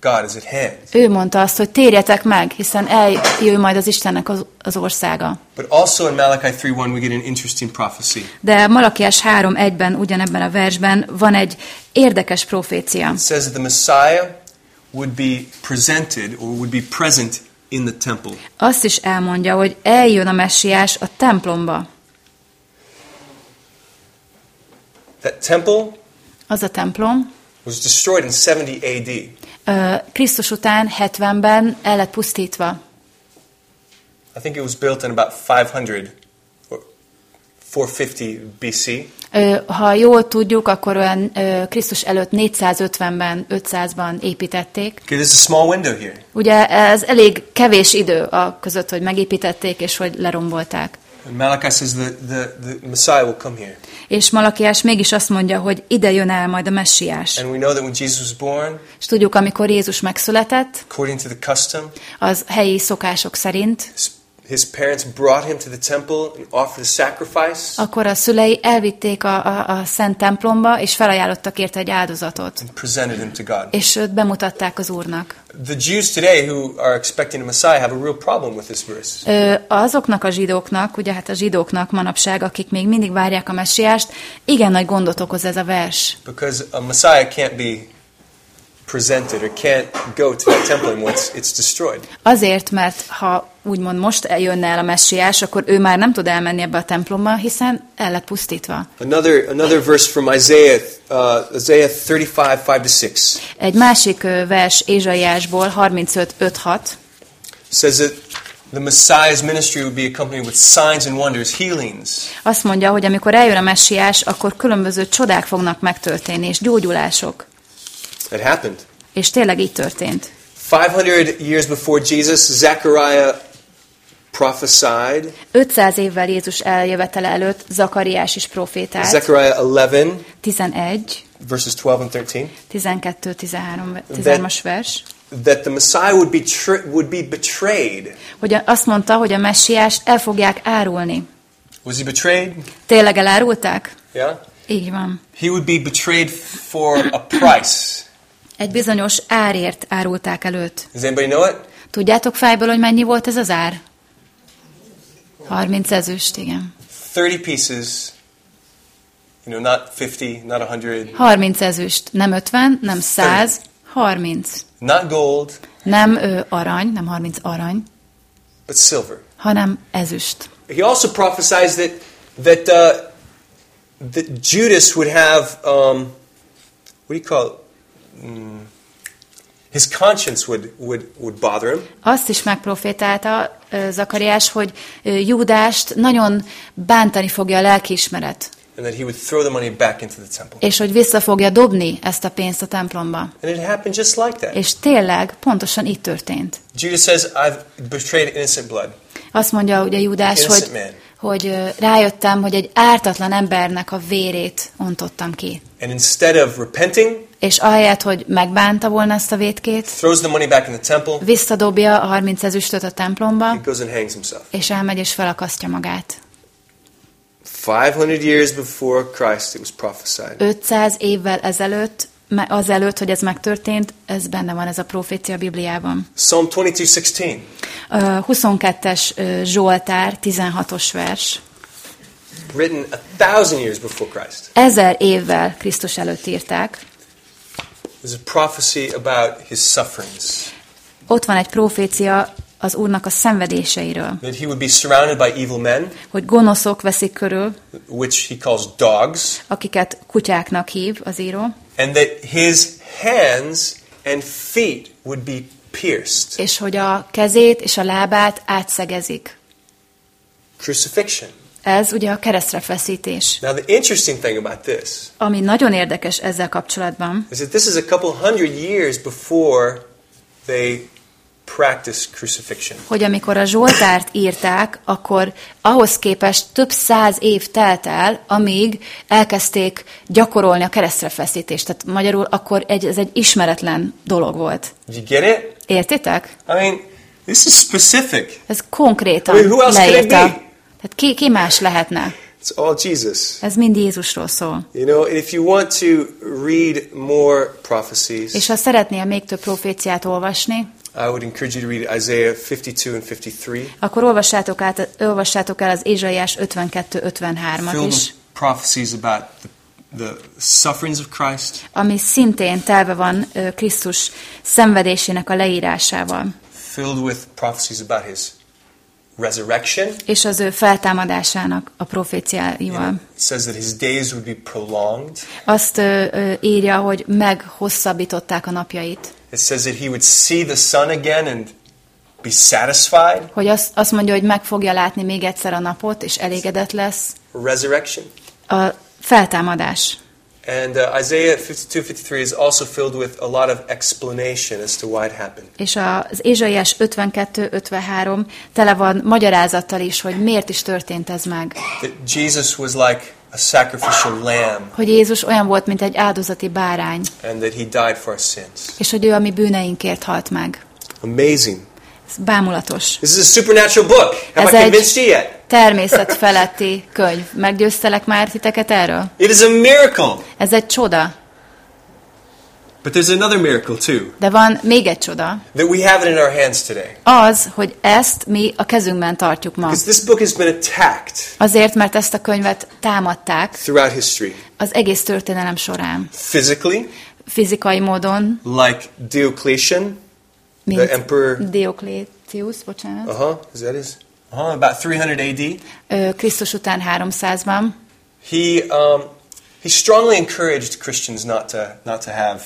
God is at hand. Ő mondta azt, hogy térjetek meg, hiszen eljön majd az Istennek az, az országa. But also in Malachi 3:1 we get an interesting prophecy. De Malakiás 3.1-ben, ugyanebben a versben van egy érdekes profécia. It says that the Messiah would be presented or would be present in the temple. Azt is elmondja, hogy eljön a messiás a templomba. That temple Az a templom was destroyed in 70 AD. Krisztus után 70-ben el lett pusztítva. I think it was built in about 500 or 450 BC. Ha jól tudjuk, akkor olyan Krisztus előtt 450-ben, 500-ban építették. Okay, there's a small window here. Ugye ez elég kevés idő a között, hogy megépítették és hogy lerombolták. And Malachi says the, the, the Messiah will come here. És Malakiás mégis azt mondja, hogy ide jön el majd a messiás. And we know that when Jesus was born, És tudjuk, amikor Jézus megszületett, according to the custom, az helyi szokások szerint, his parents brought him to the temple and offered a sacrifice akkor a szülei elvitték a, a, a szent templomba, és felajánlottak érte egy áldozatot. and presented him to God. És őt bemutatták az Úrnak. The Jews today who are expecting a Messiah have a real problem with this verse. Ö, azoknak a zsidóknak, ugye hát a zsidóknak manapság, akik még mindig várják a messiást, igen nagy gondot okoz ez a vers. Because a Messiah can't be presented or can't go to that temple anymore. It's, it's destroyed. Azért, mert ha úgymond most eljönne el a messiás, akkor ő már nem tud elmenni ebbe a templomba, hiszen el lett pusztítva. Another, another verse from Isaiah, uh, Isaiah 35, 5 to 6 Egy másik ö, vers Ézsaiásból, 35.5.6, says that the Messiah's ministry would be accompanied with signs and wonders, healings, azt mondja, hogy amikor eljön a messiás, akkor különböző csodák fognak megtörténni, és gyógyulások. That happened. És tényleg így történt. 500 years before Jesus, Zechariah prophesied. 500 évvel Jézus eljövetele előtt Zakariás is profétált. Zechariah 11, 11, verses 12 and 13. 12, 13, 13-as vers. That the Messiah would be, would be betrayed. Hogy azt mondta, hogy a messiást el fogják árulni. Was he betrayed? Tényleg elárulták? Yeah. Így van. He would be betrayed for a price. Egy bizonyos árért árulták előtt. Does anybody know it? Tudjátok fejből, hogy mennyi volt ez az ár? 30 ezüst, igen. 30 pieces, you know, not 50, not 100, 30 ezüst, nem 50, nem 100, 30. not gold, Nem ö, arany, nem 30 arany, but silver. hanem ezüst. He also prophesies that, that, uh, that Judas would have, um, what do you call it? Mm, his conscience would, would, would bother him. Azt is megprofétálta Zakariás, hogy Júdást nagyon bántani fogja a lelkiismeret, And that he would throw the money back into the temple. és hogy vissza fogja dobni ezt a pénzt a templomba. And it happened just like that. És tényleg pontosan így történt. Judas says, I've betrayed innocent blood. Azt mondja ugye Júdás, Innocent hogy, man. hogy rájöttem, hogy egy ártatlan embernek a vérét ontottam ki. And instead of repenting, És ahelyett, hogy megbánta volna ezt a vétkét, throws the money back in the temple, visszadobja a 30 ezüstöt a templomba, he goes and hangs himself. és elmegy és felakasztja magát. 500 years before Christ, it was prophesied. 500 évvel ezelőtt, azelőtt, hogy ez megtörtént, ez benne van ez a profécia a Bibliában. Psalm 22:16. Ö, 22-es ö, Zsoltár, 16-os vers. written a thousand years before Christ. Ezer évvel Krisztus előtt írták. There's a prophecy about his sufferings, Ott van egy profécia az Úrnak a szenvedéseiről, that he would be surrounded by evil men, hogy gonoszok veszik körül, which he calls dogs, akiket kutyáknak hív az író, and that his hands and feet would be pierced. és hogy a kezét és a lábát átszegezik. Crucifixion. Ez ugye a keresztre feszítés. Now, the interesting thing about this Ami nagyon érdekes ezzel kapcsolatban, is that this is a couple hundred years before they practiced crucifixion. hogy amikor a Zsoltárt írták, akkor ahhoz képest több száz év telt el, amíg elkezdték gyakorolni a keresztre feszítést. Tehát magyarul akkor egy, ez egy ismeretlen dolog volt. You get it? Értitek? I mean, this is specific. Ez konkrétan I mean, who else could it leírta. be? Tehát ki, ki más lehetne? It's all Jesus. Ez mind Jézusról szól. You know, if you want to read more prophecies, És ha szeretnél még több proféciát olvasni, I would encourage you to read Isaiah 52 and 53. akkor olvassátok, át, olvassátok el az Ézsaiás 52-53-at Filled is, prophecies about the, the sufferings of Christ, ami szintén telve van Krisztus szenvedésének a leírásával, filled with prophecies about his resurrection. és az ő feltámadásának a proféciáival. says that his days would be prolonged. Azt ö, ö, írja, hogy meghosszabbították a napjait. It says that he would see the sun again and be satisfied. Hogy azt, azt mondja, hogy meg fogja látni még egyszer a napot, és elégedett lesz. Resurrection. A feltámadás. And uh, Isaiah 52 53 is also filled with a lot of explanation as to why it happened. És az Ézsaiás 52-53 tele van magyarázattal is, hogy miért is történt ez meg. That Jesus was like a sacrificial lamb Hogy Jézus olyan volt, mint egy áldozati bárány, and that he died for our sins. és hogy ő a mi bűneinkért halt meg. Amazing. Ez bámulatos. This is a supernatural book. Have Ez I egy- convinced you yet? Természet feletti könyv. Meggyőztelek már titeket erről? It is a miracle. Ez egy csoda. But there's another miracle too. De van még egy csoda. That we have it in our hands today. Az, hogy ezt mi a kezünkben tartjuk ma. Because this book has been attacked Azért, mert ezt a könyvet támadták throughout history. az egész történelem során. Physically, Fizikai módon, like Diocletian, The emperor- Diocletius, bocsánat, uh huh, is that his? Uh about 300 AD. Krisztus után 300-ban. He, um, he strongly encouraged Christians not to, not to have.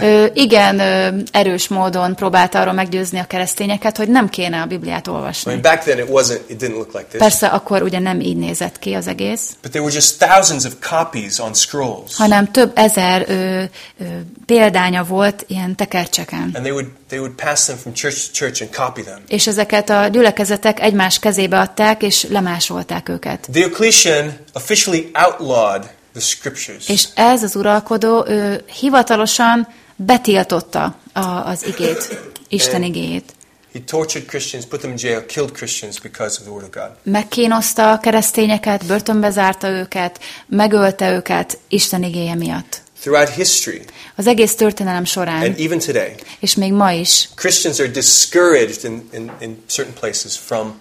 Ö, igen, ö, erős módon próbálta arról meggyőzni a keresztényeket, hogy nem kéne a Bibliát I mean, olvasni. back then it wasn't, it didn't look like this. Persze akkor ugye nem így nézett ki az egész, But there were just thousands of copies on scrolls. hanem több ezer ö, ö, példánya volt ilyen tekercseken. And they would, they would pass them from church to church and copy them. És ezeket a gyülekezetek egymás kezébe adták, és lemásolták őket. Diocletian officially outlawed the scriptures. És ez az uralkodó ő hivatalosan betiltotta a, az igét, Isten igéjét. He tortured Christians, put them in jail, killed Christians because of the Word of God. Megkínoszta a keresztényeket, börtönbe zárta őket, megölte őket Isten igéje miatt. Throughout history, Az egész történelem során, and even today, és még ma is, Christians are discouraged in, in, in certain places from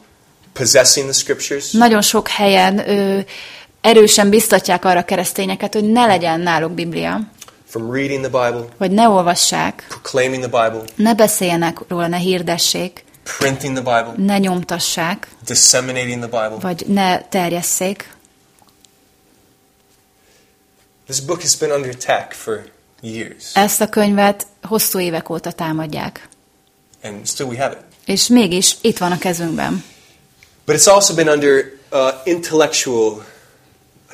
possessing the scriptures, nagyon sok helyen ö, erősen biztatják arra a keresztényeket, hogy ne legyen náluk Biblia, from reading the Bible, vagy ne olvassák, proclaiming the Bible, ne beszéljenek róla, ne hirdessék, printing the Bible, ne nyomtassák, disseminating the Bible. vagy ne terjesszék. This book has been under attack for years, Ezt a könyvet hosszú évek óta támadják. and still we have it. És mégis itt van a kezünkben. But it's also been under uh, intellectual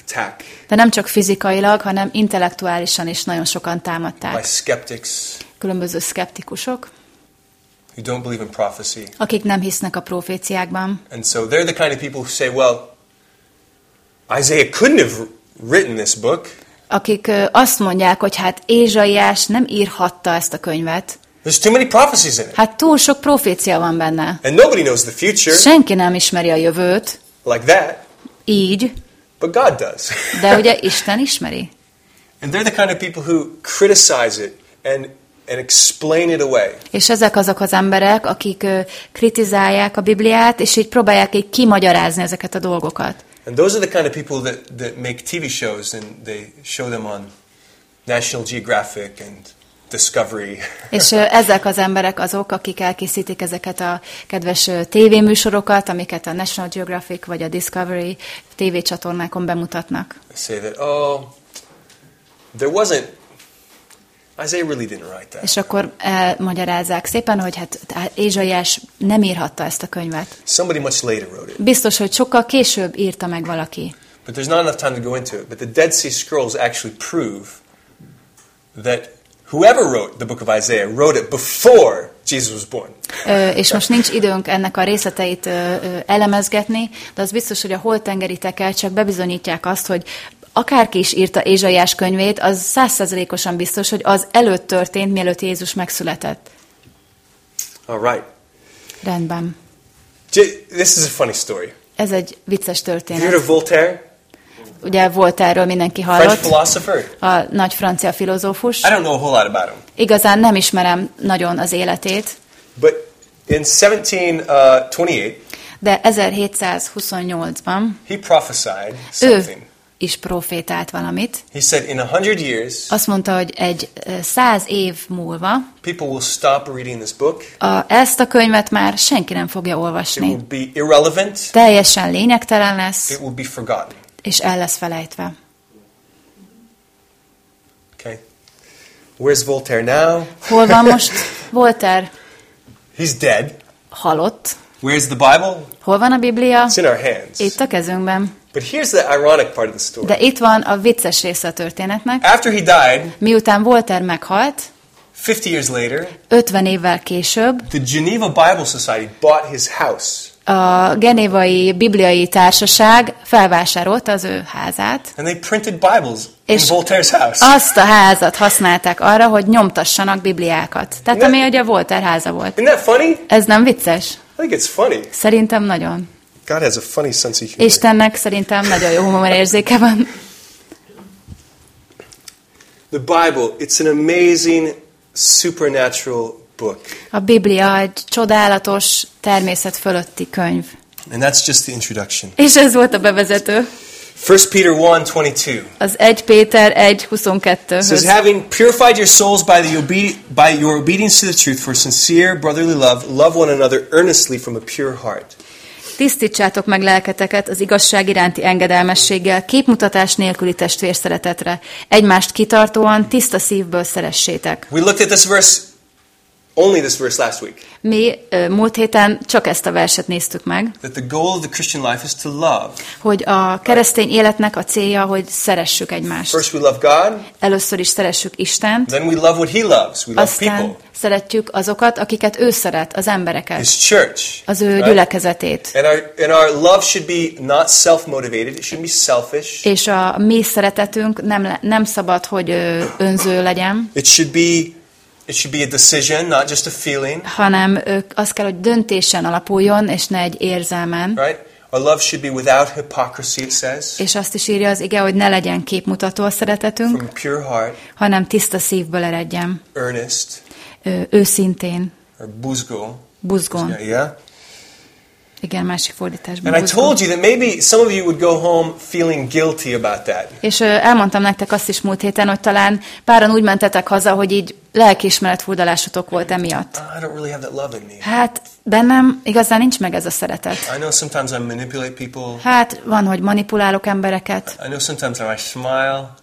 attack De nem csak fizikailag, hanem intellektuálisan is nagyon sokan by támadták. skeptics Különböző szkeptikusok, who don't believe in prophecy. akik nem hisznek a proféciákban. And so they're the kind of people who say, well, Isaiah couldn't have written this book. Akik azt mondják, hogy hát Ézsaiás nem írhatta ezt a könyvet. There's too many prophecies in it. Hát túl sok profécia van benne. And nobody knows the future Senki nem ismeri a jövőt, like that, így, but God does. de ugye Isten ismeri. and they're the kind of people who criticize it and and explain it away. És ezek azok az emberek, akik ö, kritizálják a Bibliát, és így próbálják így kimagyarázni ezeket a dolgokat. And those are the kind of people that, that make TV shows and they show them on National Geographic and Discovery. És ö, ezek az emberek azok, akik elkészítik ezeket a kedves ö, tévéműsorokat, amiket a National Geographic vagy a Discovery tévécsatornákon bemutatnak. Say that, oh, there wasn't, Isaiah really didn't write that. És akkor elmagyarázzák szépen, hogy hát Ézsaiás nem írhatta ezt a könyvet. Somebody much later wrote it. Biztos, hogy sokkal később írta meg valaki. But there's not enough time to go into it. But the Dead Sea Scrolls actually prove that whoever wrote the book of Isaiah wrote it before Jesus born. Ö, és most nincs időnk ennek a részleteit ö, ö, elemezgetni, de az biztos, hogy a holtengeri tekercsek bebizonyítják azt, hogy akárki is írta Ézsaiás könyvét, az százszerzelékosan biztos, hogy az előtt történt, mielőtt Jézus megszületett. All right. Rendben. This is a funny story. Ez egy vicces Have you heard történet. of Voltaire? Ugye volt erről mindenki hallott, a nagy francia filozófus. I don't know a whole lot about him. Igazán nem ismerem nagyon az életét, But in 1728, de 1728-ban he prophesied ő is profétált valamit. He said, in a hundred years, Azt mondta, hogy egy száz év múlva people will stop reading this book. a, ezt a könyvet már senki nem fogja It will olvasni. be irrelevant. Teljesen lényegtelen lesz, It will be forgotten. És el lesz felejtve. Okay. Where's Voltaire now? Hol van most Voltaire? He's dead. Halott. Where's the Bible? Hol van a Biblia? It's in our hands. Itt a kezünkben. But here's the ironic part of the story. De itt van a vicces része a történetnek. After he died, Miután Voltaire meghalt, 50 years later, 50 évvel később the Geneva Bible Society bought his house. A Genévai Bibliai Társaság felvásárolta az ő házát, And they printed Bibles in És Voltaire's house. azt a házat használták arra, hogy nyomtassanak Bibliákat. Tehát Ne- ami ugye Voltaire háza volt. Isn't that funny? Ez nem vicces? I think it's funny. Szerintem nagyon. God has a funny sense of humor. Istennek szerintem nagyon jó humorérzéke van. The Bible, it's an amazing supernatural book. A Biblia egy csodálatos, természet fölötti könyv. And that's just the introduction. És ez volt a bevezető. 1 Peter 1:22 Az 1 Péter 1.22 says, "Having purified your souls by the obe- by your obedience to the truth for sincere brotherly love, love one another earnestly from a pure heart." Tisztítsátok meg lelketeket az igazság iránti engedelmességgel, képmutatás nélküli testvérszeretetre. Egymást kitartóan, tiszta szívből szeressétek. We looked at this verse only this verse last week. Mi múlt héten csak ezt a verset néztük meg, That the goal of the Christian life is to love. hogy a keresztény életnek a célja, hogy szeressük egymást. First we love God, Először is szeressük Istent, then we love what he loves. We love aztán people. szeretjük azokat, akiket ő szeret, az embereket, His church. az ő right? gyülekezetét. And our and our love should be not self-motivated. It should be selfish. És a mi szeretetünk nem, nem szabad, hogy önző legyen, It should be it should be a decision, not just a feeling, hanem az kell, hogy döntésen alapuljon, és ne egy érzelmen. right? Our love should be without hypocrisy, it says, És azt is írja az ige, hogy ne legyen képmutató a szeretetünk, from pure heart, hanem tiszta szívből eredjen, earnest, ö, őszintén, or buzgo. buzgón. Yeah. Igen, másik fordításban. And I told you that maybe some of you would go home feeling guilty about that. És elmondtam nektek azt is múlt héten, hogy talán páran úgy mentetek haza, hogy így lelkiismeret furdalásotok volt emiatt. "Oh, I don't really have that love in me. Hát bennem igazán nincs meg ez a szeretet. Hát van, hogy manipulálok embereket,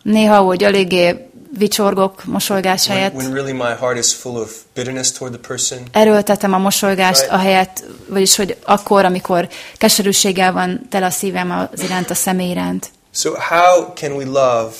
néha úgy eléggé vicsorgok mosolygás helyett. when really my heart is full of bitterness toward the person. Erőltetem a mosolygást a helyett, vagyis hogy akkor, amikor keserűséggel van tele a szívem az iránt, a személy iránt. So how can we love?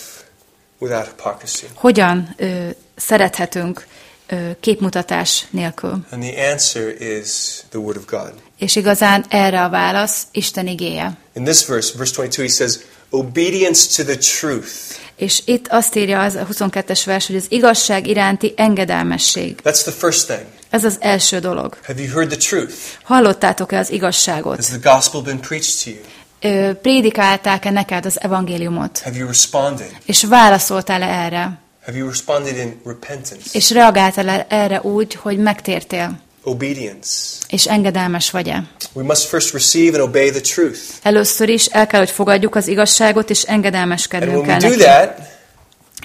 Hogyan ö, szerethetünk ö, képmutatás nélkül? And the answer is the Word of God. És igazán erre a válasz Isten igéje. In this verse, verse 22, he says, obedience to the truth. És itt azt írja az a 22-es vers, hogy az igazság iránti engedelmesség. That's the first thing. Ez az első dolog. Have you heard the truth? Hallottátok-e az igazságot? Has the gospel been preached to you? Ö, Prédikálták-e neked az evangéliumot? Have you responded? És válaszoltál-e erre? Have you responded in repentance, És reagáltál erre úgy, hogy megtértél, obedience? és engedelmes vagy-e? We must first receive and obey the truth. Először is el kell, hogy fogadjuk az igazságot, és engedelmeskednünk kell neki. that,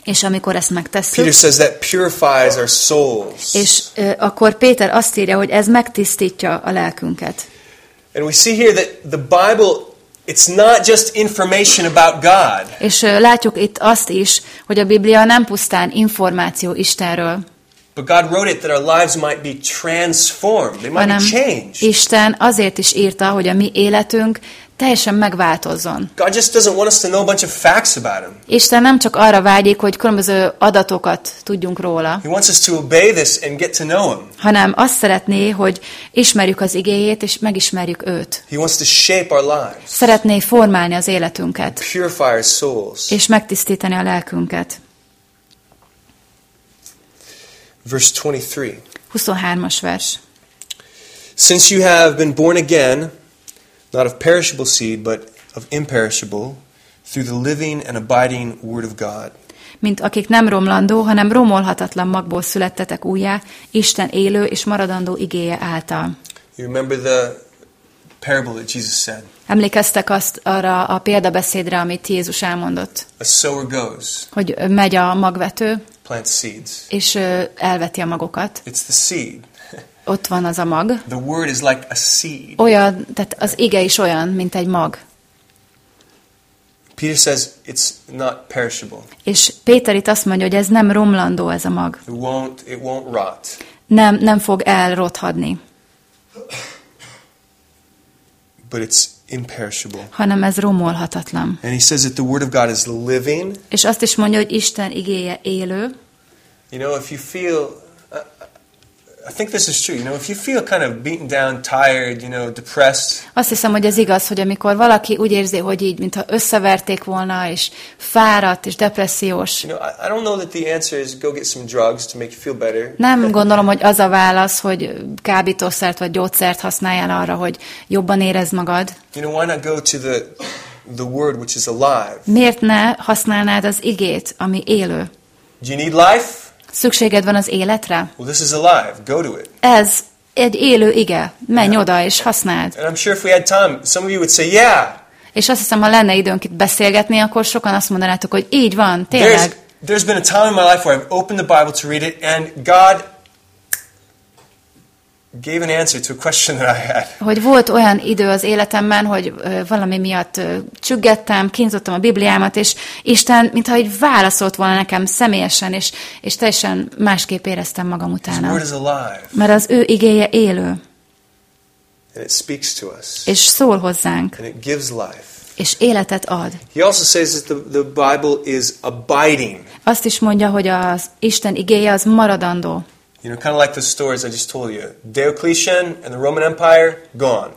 És amikor ezt Peter megtesszük, says that purifies our souls. és ö, akkor Péter azt írja, hogy ez megtisztítja a lelkünket. And we see here that the Bible, it's not just information about God. És látjuk itt azt is, hogy a Biblia nem pusztán információ Istenről, But God wrote it that our lives might be transformed. They might be changed. Isten azért is írta, hogy a mi életünk teljesen megváltozzon. God just doesn't want us to know a bunch of facts about Him. Isten nem csak arra vágyik, hogy különböző adatokat tudjunk róla, He wants us to obey this and get to know Him. hanem azt szeretné, hogy ismerjük az igéjét, és megismerjük őt. He wants to shape our lives, Szeretné formálni az életünket, purify our souls. és megtisztítani a lelkünket. Verse 23. 23-as vers. Since you have been born again, not of perishable seed, but of imperishable, through the living and abiding Word of God. Mint akik nem romlandó, hanem romolhatatlan magból születtetek újjá, Isten élő és maradandó igéje által. You remember the parable that Jesus said Emlékeztek azt arra a példabeszédre, amit Jézus elmondott, A sower goes, hogy megy a magvető, plants seeds. és elveti a magokat. It's the seed. Ott van az a mag. The Word is like a seed. Olyan, tehát az ige is olyan, mint egy mag. Peter says it's not perishable. És Péter itt azt mondja, hogy ez nem romlandó ez a mag. It won't, it won't rot. Nem, nem fog elrothadni, but it's imperishable. hanem ez romolhatatlan. And he says that the Word of God is living. És azt is mondja, hogy Isten igéje élő, You know, if you feel, I- think this is true. You know, if you feel kind of beaten down, tired, you know, depressed, Azt hiszem, hogy ez igaz, hogy amikor valaki úgy érzi, hogy így, mintha összeverték volna, és fáradt, és depressziós, you know, I, I don't know that the answer is go get some drugs to make you feel better. nem gondolom, hogy az a válasz, hogy kábítószert vagy gyógyszert használjál arra, hogy jobban érezd magad. You know, why not go to the the Word which is alive? Miért ne használnád az igét, ami élő? Do you need life? Szükséged van az életre? Well, this is alive. Go to it. Ez egy élő ige. Menj oda és használd. And I'm sure if we had time, some of you would say, "Yeah, És azt hiszem, ha lenne időnk itt beszélgetni, akkor sokan azt mondanátok, hogy így van, there's tényleg. there's been a time in my life where I've opened the Bible to read it, and God gave an answer to a question that I had." Hogy volt olyan idő az életemben, hogy valami miatt csüggettem, kínzottam a Bibliámat, és Isten, mintha így válaszolt volna nekem személyesen, és, és teljesen másképp éreztem magam utána. Mert az ő igéje élő, and it speaks to us, és szól hozzánk, and it gives life. és életet ad. He also says that the, the Bible is abiding. Azt is mondja, hogy az Isten igéje az maradandó. You know, kind of like the stories I just told you. Diocletian and the Roman Empire, gone.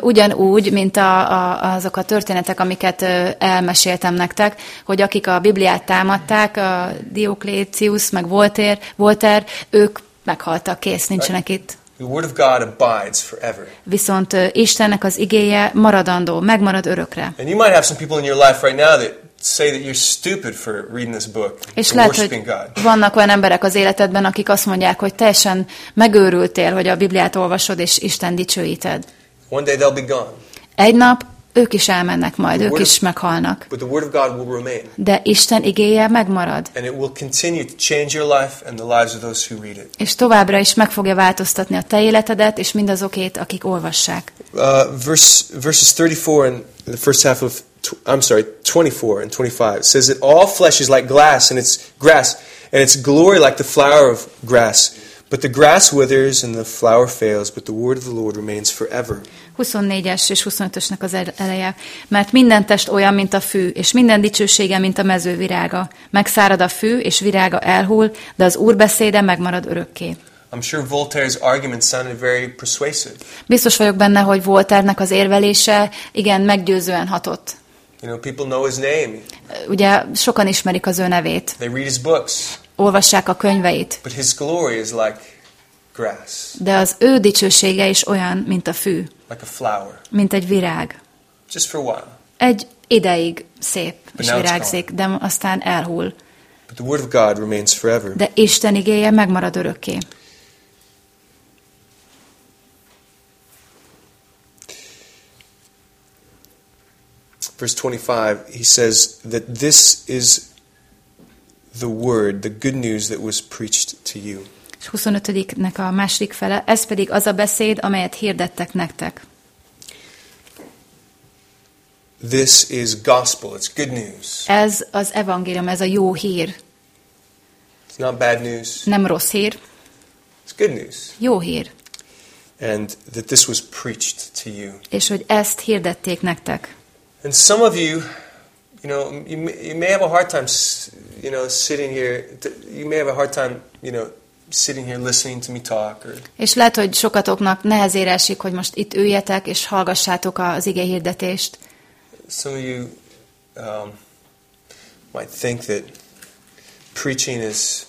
Ugyanúgy, mint a, a, azok a történetek, amiket elmeséltem nektek, hogy akik a Bibliát támadták, a Dioklécius, meg Voltaire, Voltaire, ők meghaltak, kész, nincsenek itt. The Word of God abides forever. Viszont Istennek az igéje maradandó, megmarad örökre. And you might have some people in your life right now that say that you're stupid for reading this book És lehet, hogy God. vannak olyan emberek az életedben, akik azt mondják, hogy teljesen megőrültél, hogy a Bibliát olvasod és Isten dicsőíted. One day they'll be gone. Egy nap ők is elmennek majd, ők is meghalnak. But the Word of God will remain. De Isten igéje megmarad. And it will continue to change your life and the lives of those who read it. És továbbra is meg fogja változtatni a te életedet, és mindazokét, akik olvassák. Uh, verse, verses 34 and the first half of, tw- I'm sorry, 24 and 25 it says that all flesh is like glass and its grass, and its glory like the flower of grass. But the grass withers and the flower fails, but the word of the Lord remains forever. 24-es és 25-ösnek az el- eleje. Mert minden test olyan, mint a fű, és minden dicsősége, mint a mező virága. Megszárad a fű, és virága elhull, de az Úr beszéde megmarad örökké. I'm sure Voltaire's argument sounded very persuasive. Biztos vagyok benne, hogy Volternek az érvelése igen meggyőzően hatott. You know, people know his name, Ugye sokan ismerik az ő nevét, they read his books, olvassák a könyveit, but his glory is like grass, de az ő dicsősége is olyan, mint a fű, like a flower, mint egy virág. just for a while. Egy ideig szép és virágzik, de aztán elhull. But the word of God remains forever. de Isten igéje megmarad örökké. Verse 25, he says that this is the word, the good news that was preached to you. És 25-nek a második fele, ez pedig az a beszéd, amelyet hirdettek nektek. This is gospel, it's good news. Ez az evangélium, ez a jó hír. It's not bad news, Nem rossz hír, it's good news. jó hír. And that this was preached to you. És hogy ezt hirdették nektek. And some of you, you know, you may, you may have a hard time, you know, sitting here. You may have a hard time, you know, sitting here listening to me talk. Or És lehet, hogy sokatoknak nehezére esik, hogy most itt üljetek, és hallgassátok az ige hirdetést. some of you um, might think that preaching is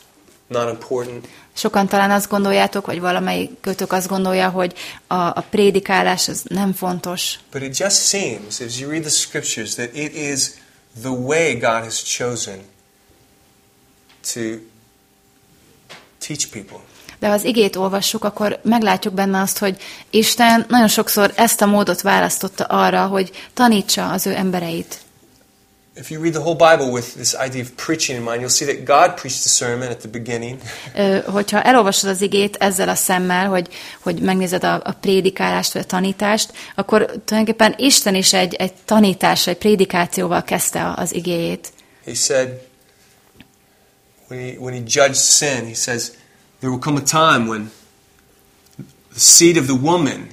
not important. Sokan talán azt gondoljátok, vagy valamelyik kötök azt gondolja, hogy a, a prédikálás az nem fontos. But it just seems, as you read the scriptures, that it is the way God has chosen to teach people. De ha az igét olvassuk, akkor meglátjuk benne azt, hogy Isten nagyon sokszor ezt a módot választotta arra, hogy tanítsa az ő embereit. If you read the whole Bible with this idea of preaching in mind, you'll see that God preached the sermon at the beginning. Hogyha elolvasod az igét ezzel a szemmel, hogy, hogy megnézed a, a prédikálást vagy a tanítást, akkor tulajdonképpen Isten is egy, egy tanítás, egy prédikációval kezdte az igéjét. He said, when he, when he judged sin, he says, there will come a time when the seed of the woman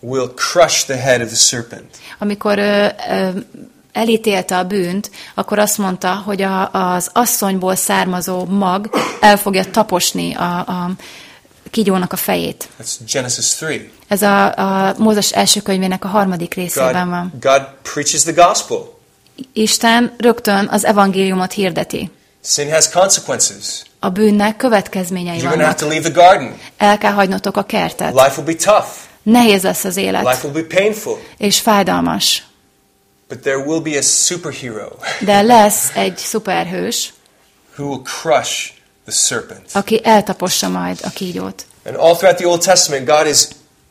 will crush the head of the serpent. Amikor ö, ö, elítélte a bűnt, akkor azt mondta, hogy a, az asszonyból származó mag el fogja taposni a, a kígyónak a fejét. That's Genesis 3. Ez a, a Mózes első könyvének a harmadik részében van. God, God preaches the gospel. Isten rögtön az evangéliumot hirdeti. Sin has consequences. A bűnnek következményei You're to have vannak. to leave the garden. El kell hagynotok a kertet. Life will be tough. Nehéz lesz az Life élet, will be painful. és fájdalmas. But there will be a superhero De lesz egy szuperhős, who will crush the serpent. aki eltapossa majd a kígyót. And all throughout the Old Testament, God is,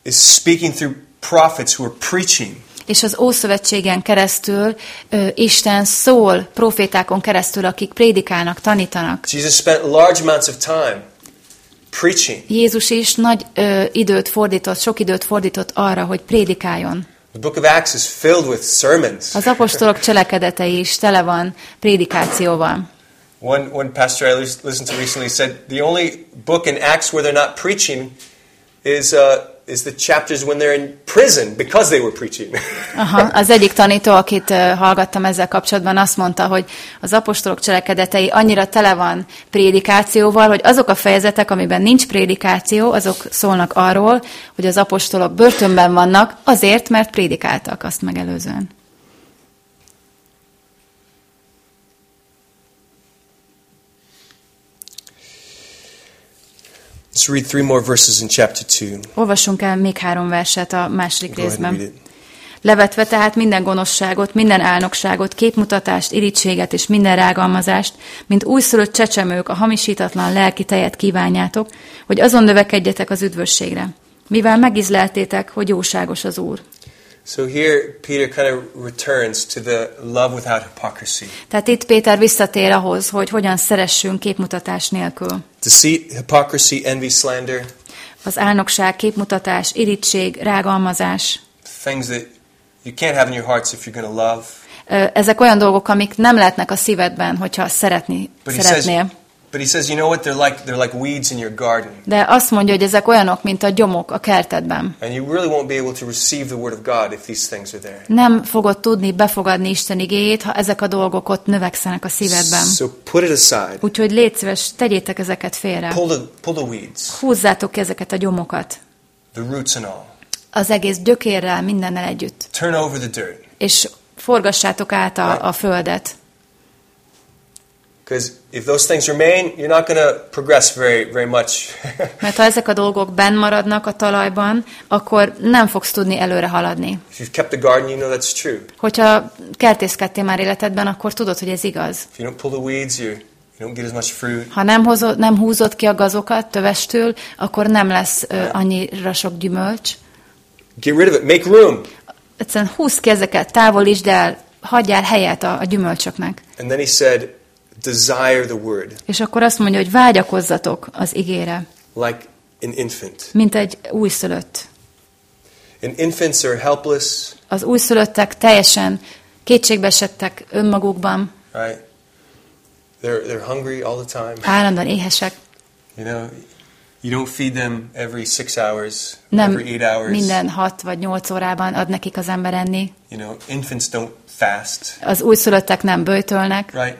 is speaking through prophets who are preaching. És az Ószövetségen keresztül ö, Isten szól profétákon keresztül, akik prédikálnak, tanítanak. Jesus spent large amounts of time preaching. Jézus is nagy ö, időt fordított, sok időt fordított arra, hogy prédikáljon. The book of Acts is filled with sermons. Az apostolok cselekedetei is tele van prédikációval. One, one pastor I listened to recently said the only book in Acts where they're not preaching is, uh, is the chapters when they're in prison because they were preaching. Aha, az egyik tanító, akit hallgattam ezzel kapcsolatban, azt mondta, hogy az apostolok cselekedetei annyira tele van prédikációval, hogy azok a fejezetek, amiben nincs prédikáció, azok szólnak arról, hogy az apostolok börtönben vannak azért, mert prédikáltak azt megelőzően. Let's read three more verses in chapter 2. Olvassunk el még három verset a második Go részben. Levetve tehát minden gonoszságot, minden álnokságot, képmutatást, irítséget és minden rágalmazást, mint újszülött csecsemők a hamisítatlan lelki tejet kívánjátok, hogy azon növekedjetek az üdvösségre. Mivel megizleltétek, hogy jóságos az Úr. So here, Peter kind of returns to the love without hypocrisy. Tehát itt Péter visszatér ahhoz, hogy hogyan szeressünk képmutatás nélkül. Deceit, hypocrisy, envy, slander, Az álnokság, képmutatás, irítség, rágalmazás, things that you can't have in your hearts if you're going to love. Ezek olyan dolgok, amik nem lehetnek a szívedben, hogyha szeretni, But szeretnél. But he says, you know what? They're like they're like weeds in your garden, De azt mondja, hogy ezek olyanok, mint a gyomok a kertedben. and you really won't be able to receive the word of God if these things are there. Nem fogod tudni befogadni Isten igéjét, ha ezek a dolgok ott növekszenek a szívedben. So put it aside. Úgyhogy légy szíves, tegyétek ezeket félre. Pull the pull the weeds, Húzzátok ki ezeket a gyomokat. the roots and all. Az egész gyökérrel, mindennel együtt. Turn over the dirt. És forgassátok át a, a földet. Because if those things remain, you're not going to progress very, very much. Mert ha ezek a dolgok benn maradnak a talajban, akkor nem fogsz tudni előre haladni. if you've kept the garden, you know that's true. Hogyha kertészkedtél már életedben, akkor tudod, hogy ez igaz. If you don't pull the weeds, you, you don't get as much fruit. Ha nem, hozod, nem húzod ki a gazokat tövestől, akkor nem lesz ö, annyira sok gyümölcs. Get rid of it. Make room. Egyszerűen húzd ki ezeket, távolítsd el, hagyjál helyet a, a gyümölcsöknek. And then he said, desire the word És akkor azt mondja, hogy vágyakozzatok az igére, like an infant. mint egy újszülött. And infants are helpless, Az újszülöttek teljesen kétségbeesettek önmagukban, right? They're, they're hungry all the time. állandóan éhesek. You know, you don't feed them every six hours, Nem every eight hours. minden hat vagy nyolc órában ad nekik az ember enni. You know, infants don't fast, Az újszülöttek nem böjtölnek, right?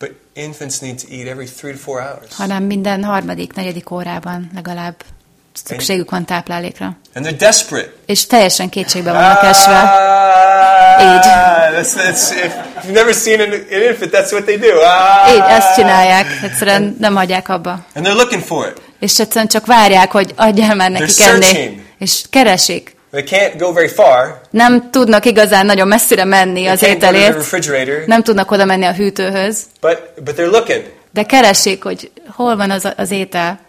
But infants need to eat every three to four hours. hanem minden harmadik, negyedik órában legalább szükségük van táplálékra. And they're desperate. És teljesen kétségbe vannak esve. Így. Ah, that's, that's, if you've never seen an, an infant, that's what they do. Ah. Így ezt csinálják, egyszerűen nem hagyják abba. And they're looking for it. És egyszerűen csak várják, hogy adjál már nekik enni. És keresik. They can't go very far. Nem tudnak igazán nagyon messzire menni az ételért. Nem tudnak oda menni a hűtőhöz. But, but they're looking. De keresik, hogy hol van az, az étel.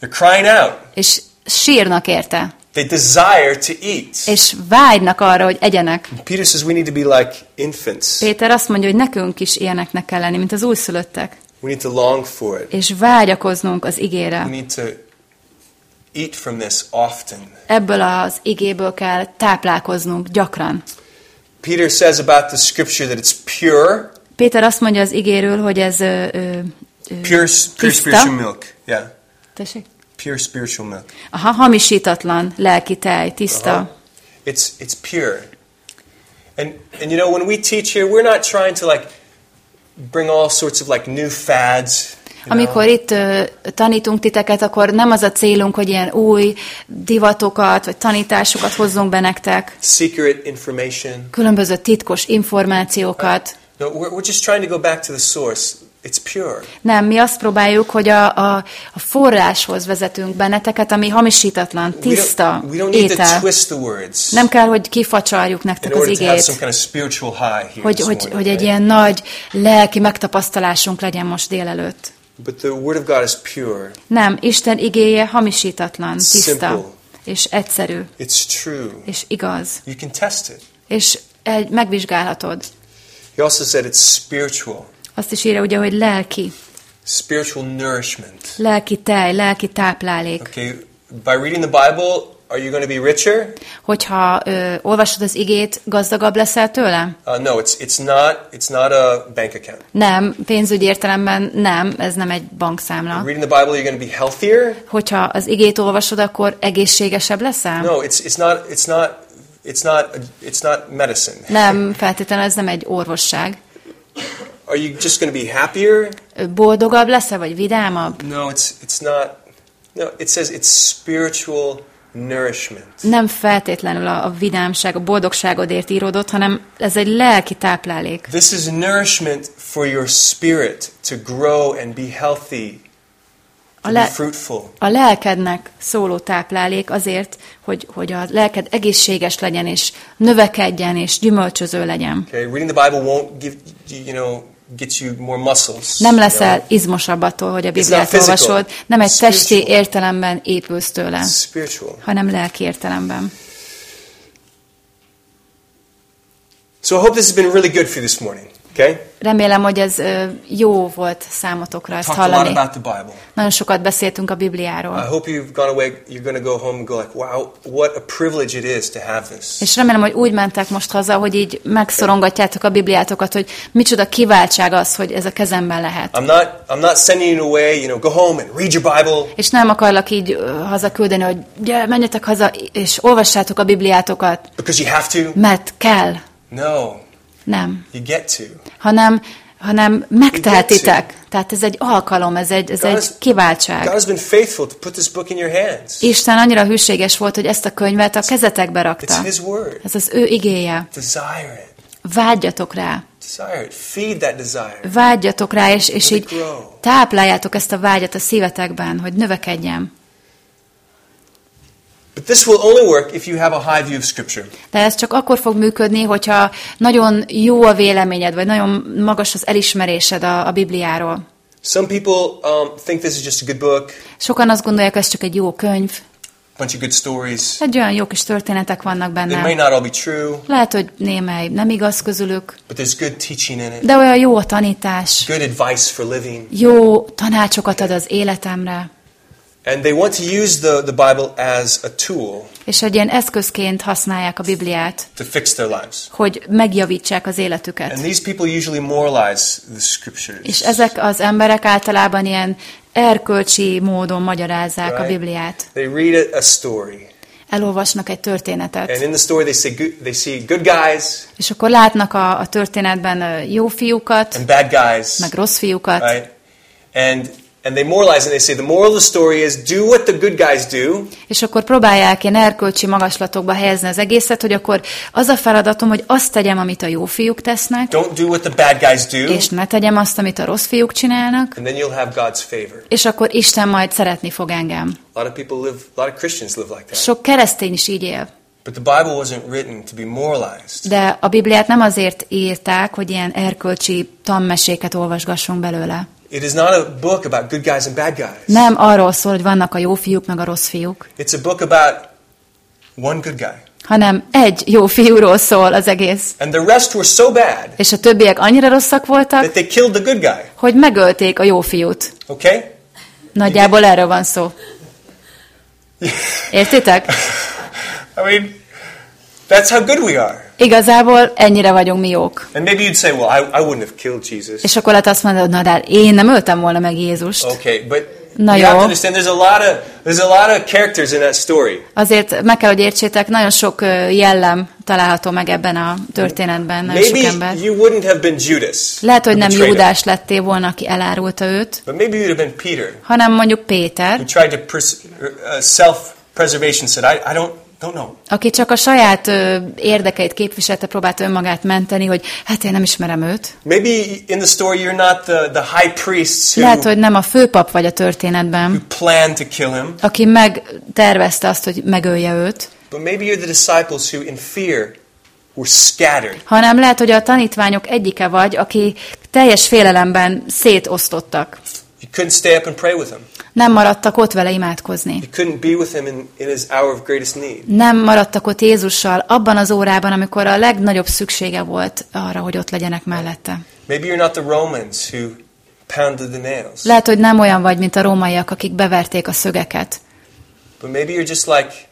They're crying out. És sírnak érte. They desire to eat. És vágynak arra, hogy egyenek. Peter says we need to be like infants. Péter azt mondja, hogy nekünk is ilyeneknek kell lenni, mint az újszülöttek. We need to long for it. És vágyakoznunk az igére. We need to eat from this often. Ebből az igéből kell táplálkoznunk gyakran. Peter says about the scripture that it's pure, Péter azt mondja az igéről, hogy ez ö, ö, pure, pure spiritual milk. Yeah, tessék? pure spiritual milk. Aha, hamisítatlan lelki tej, tiszta. Uh-huh. It's it's pure. And and you know when we teach here, we're not trying to like bring all sorts of like new fads. Amikor itt ö, tanítunk titeket, akkor nem az a célunk, hogy ilyen új divatokat, vagy tanításokat hozzunk be nektek, secret information. különböző titkos információkat. No, we're, we're just trying to go back to the source. It's pure. Nem, mi azt próbáljuk, hogy a, a, a forráshoz vezetünk benneteket, ami hamisítatlan, We tiszta don't, we don't need to étel. twist the words Nem kell, hogy kifacsarjuk nektek az igét, kind of hogy, hogy, morning, hogy egy right? ilyen nagy lelki megtapasztalásunk legyen most délelőtt. But the word of God is pure. Nem, Isten igéje hamisítatlan, tiszta, Simple. és egyszerű, It's true. és igaz, You can test it. és egy, megvizsgálhatod. He also said it's spiritual. Azt is írja ugye, hogy lelki, Spiritual nourishment. lelki tej, lelki táplálék. Okay, by reading the Bible, are you going to be richer? Hogyha ö, olvasod az igét, gazdagabb leszel tőle? Uh, no, it's it's not. It's not a bank account. Nem, pénzügyi értelemben nem, ez nem egy bankszámla. Reading the Bible, you're going to be healthier. Hogyha az igét olvasod, akkor egészségesebb leszel? No, it's it's not. It's not. It's not. It's not medicine. Nem, feltétlenül ez nem egy orvosság. Are you just going to be happier? Boldogabb leszel, vagy vidámabb? No, it's it's not. No, it says it's spiritual. Nem feltétlenül a, a vidámság, a boldogságodért íródott, hanem ez egy lelki táplálék. This is nourishment for your spirit to grow and be healthy, A, to be le, fruitful. a lelkednek szóló táplálék azért, hogy, hogy a lelked egészséges legyen, és növekedjen, és gyümölcsöző legyen. Okay, reading the Bible won't give you know Nem leszel izmosabb attól, hogy a Bibliát olvasod, nem egy testi értelemben épülsz tőle, hanem lelki értelemben. So I hope this has been really good for you this morning. Okay, Remélem, hogy ez jó volt számotokra ezt hallani. Nagyon sokat beszéltünk a I Bibliáról. hope you've gone away. You're going to go home and go like, "Wow, what a privilege it is to have this." És remélem, hogy úgy mentek most haza, hogy így megszorongatjátok a Bibliátokat, hogy micsoda kiváltság az, hogy ez a kezemben lehet. I'm not. I'm not sending you away. You know, go home and read your Bible. És nem akarlak így hazaküldeni, hogy gyere, menjetek haza, és olvassátok a Bibliátokat, Because you have to. mert kell. No, Nem. you get to. Hanem, hanem megtehetitek. Tehát ez egy alkalom, ez egy, ez God egy has- God kiváltság. has been faithful to put this book in your hands. Isten annyira hűséges volt, hogy ezt a könyvet a kezetekbe It's rakta. His word. Ez az ő igéje. Desire it. Vágyjatok rá. Desire it. Feed that desire. Vágyjatok rá, és, és így tápláljátok ezt a vágyat a szívetekben, hogy növekedjen. But this will only work if you have a high view of Scripture. De ez csak akkor fog működni, hogyha nagyon jó a véleményed, vagy nagyon magas az elismerésed a, a Bibliáról. Some people um, think this is just a good book, Sokan azt gondolják, ez csak egy jó könyv, bunch of good stories. egy olyan jó kis történetek vannak They may benne. not all be true, Lehet, hogy némely nem igaz közülük, but there's good teaching in it, de olyan jó a tanítás, good advice for living. jó tanácsokat ad az életemre, And they want to use the, the Bible as a tool és egy ilyen eszközként használják a Bibliát, to fix their lives. hogy megjavítsák az életüket. And these people usually moralize the Scriptures. És ezek az emberek általában ilyen erkölcsi módon magyarázzák a Right. Bibliát. They read a, a story, Elolvasnak egy and történetet, in the story they, say good, they see good guys és akkor látnak a, a történetben jó fiúkat, and bad guys, meg rossz fiúkat, right? And and they moralize and they say the moral of the story is do what the good guys do, és akkor próbálják ilyen erkölcsi magaslatokba helyezni az egészet, hogy akkor az a feladatom, hogy azt tegyem, amit a jó fiúk tesznek, don't do what the bad guys do, és ne tegyem azt, amit a rossz fiúk csinálnak, and then you'll have God's favor. és akkor Isten majd szeretni fog engem. A lot of people live, a lot of Christians live like that. Sok keresztény is így él. But the Bible wasn't written to be moralized. De a Bibliát nem azért írták, hogy ilyen erkölcsi tanmeséket olvasgassunk belőle. It is not a book about good guys and bad guys. Nem arról szól, hogy vannak a jó fiúk, meg a rossz fiúk, It's a book about one good guy. hanem egy jó fiúról szól az egész. And the rest were so bad És a többiek annyira rosszak voltak, that they killed the good guy. hogy megölték a jó fiút. Okay? Nagyjából erről van szó. Értitek? I mean, that's how good we are. Igazából ennyire vagyunk mi jók. And maybe you'd say, well, I, I wouldn't have killed Jesus. És akkor lehet azt mondani, na de hát én nem öltem volna meg Jézust. Okay, but Na jó. a a. Azért meg kell, hogy értsétek, nagyon sok jellem található meg ebben a történetben, nagyon sok ember. Maybe you wouldn't have been Judas. Lehet, hogy nem Júdás lettél volna, aki elárulta őt, But maybe you'd have been Peter, hanem mondjuk Péter, who tried to uh, self-preservation, said, I, I don't. Aki csak a saját ö, érdekeit képviselte, próbált önmagát menteni, hogy hát én nem ismerem őt. Maybe in the story you're not the, the high priests who, Lehet, hogy nem a főpap vagy a who történetben, planned to kill him, aki megtervezte azt, hogy megölje őt, but maybe you're the disciples who, in fear, were scattered. hanem lehet, hogy a tanítványok egyike vagy, aki teljes félelemben szétosztottak. You couldn't stay up and pray with him. Nem maradtak ott vele imádkozni. Nem maradtak ott Jézussal abban az órában, amikor a legnagyobb szüksége volt arra, hogy ott legyenek mellette. Maybe you're not the Romans who pounded the nails. Lehet, hogy nem olyan vagy, mint a rómaiak, akik beverték a szögeket. But maybe you're just like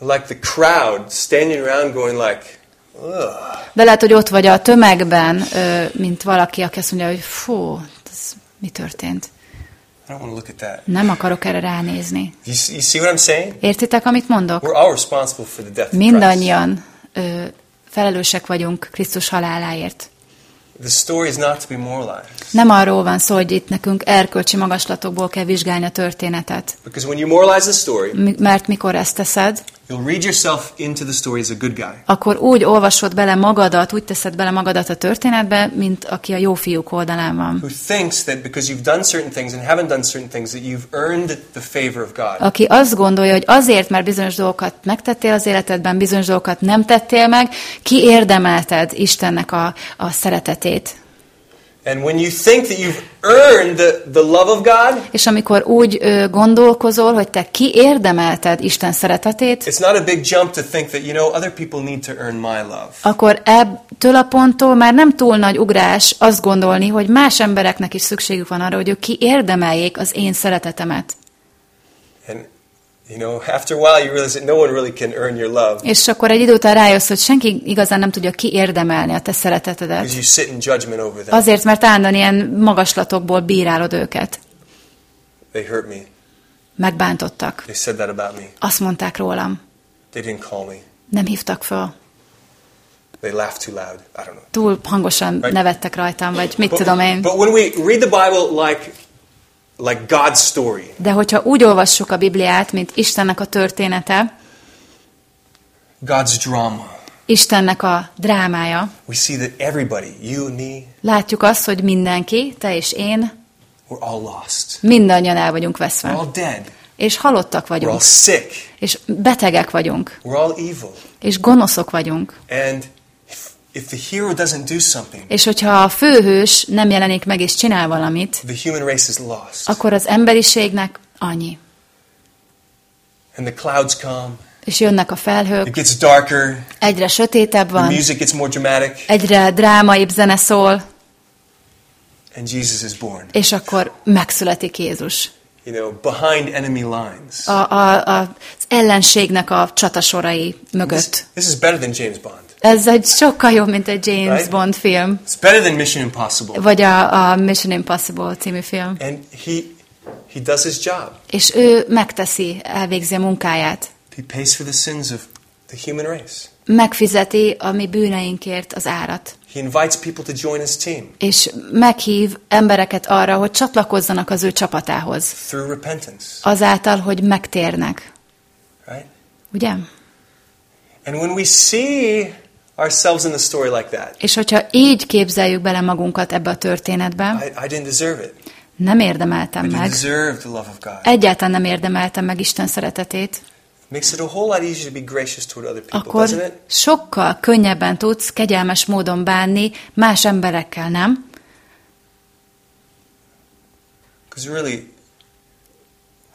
like the crowd standing around going like, ugh. De lehet, hogy ott vagy a tömegben, mint valaki, aki azt mondja, hogy fú, ez mi történt? I don't want to look at that. Nem akarok erre ránézni. You, see- you see what I'm saying? Értitek, amit mondok? We're all responsible for the death of Christ. Mindannyian ö, felelősek vagyunk Krisztus haláláért. The story is not to be moralized. Nem arról van szó, hogy itt nekünk erkölcsi magaslatokból kell vizsgálni a történetet. Because when you moralize the story, Mi- Mert mikor ezt teszed, you'll read yourself into the story as a good guy. akkor úgy olvasod bele magadat, úgy teszed bele magadat a történetbe, mint aki a jó fiúk oldalán van. Who thinks that because you've done certain things and haven't done certain things that you've earned the favor of God. Aki azt gondolja, hogy azért, mert bizonyos dolgokat megtettél az életedben, bizonyos dolgokat nem tettél meg, kiérdemelted Istennek a, a szeretetét. And when you think that you've earned the, the love of God, És amikor úgy ö, gondolkozol, hogy te kiérdemelted Isten szeretetét, it's not a big jump to think that, you know, other people need to earn my love. akkor ebből a ponttól már nem túl nagy ugrás azt gondolni, hogy más embereknek is szükségük van arra, hogy ők kiérdemeljék az én szeretetemet. You know, after a while you realize that no one really can earn your love És akkor egy idő után rájössz, hogy senki igazán nem tudja kiérdemelni a te szeretetedet. because you sit in judgment over them. Azért, mert állandóan ilyen magaslatokból bírálod őket. They hurt me. Megbántottak. They said that about me. Azt mondták rólam. They didn't call me. Nem hívtak föl. They laughed too loud. I don't know. Túl hangosan Right. nevettek rajtam, vagy mit But, tudom én. but when we read the Bible like, like God's story, De hogyha úgy olvassuk a Bibliát, mint Istennek a története, God's drama, Istennek a drámája. We see that everybody, you and me, Látjuk azt, hogy mindenki, te és én, we're all lost. mindannyian el vagyunk We're veszve. all dead. És halottak We're all vagyunk. sick. És betegek vagyunk. We're all evil. És gonoszok vagyunk. And if, the hero doesn't do something, És hogyha a főhős nem jelenik meg és csinál valamit, the human race is lost. akkor az emberiségnek annyi. And the clouds come. És jönnek a It felhők, gets darker. egyre sötétebb The van, music gets more dramatic. egyre drámaibb zene szól, And Jesus is born. és akkor megszületik Jézus. You know, behind enemy lines. A, a, a, az ellenségnek a csatasorai This, mögött. this is better than James Bond. Ez egy sokkal jobb, mint egy James Right? Bond film, It's better than Mission Impossible. vagy a, a Mission Impossible című film. And he he does his job. És ő megteszi, elvégzi a munkáját. He pays for the sins of the human race. Megfizeti a mi bűneinkért az árat. He invites people to join his team És meghív embereket arra, hogy csatlakozzanak az ő csapatához. through repentance, Azáltal, hogy megtérnek. right? Ugye? And when we see ourselves in the story like that, És hogyha így képzeljük bele magunkat ebbe a történetbe, I, I didn't deserve it. nem I érdemeltem didn't meg, deserve the love of God. egyáltalán nem érdemeltem meg Isten szeretetét, makes it a whole lot easier to be gracious toward other people, doesn't akkor it? sokkal könnyebben tudsz kegyelmes módon bánni más emberekkel, nem? Because really,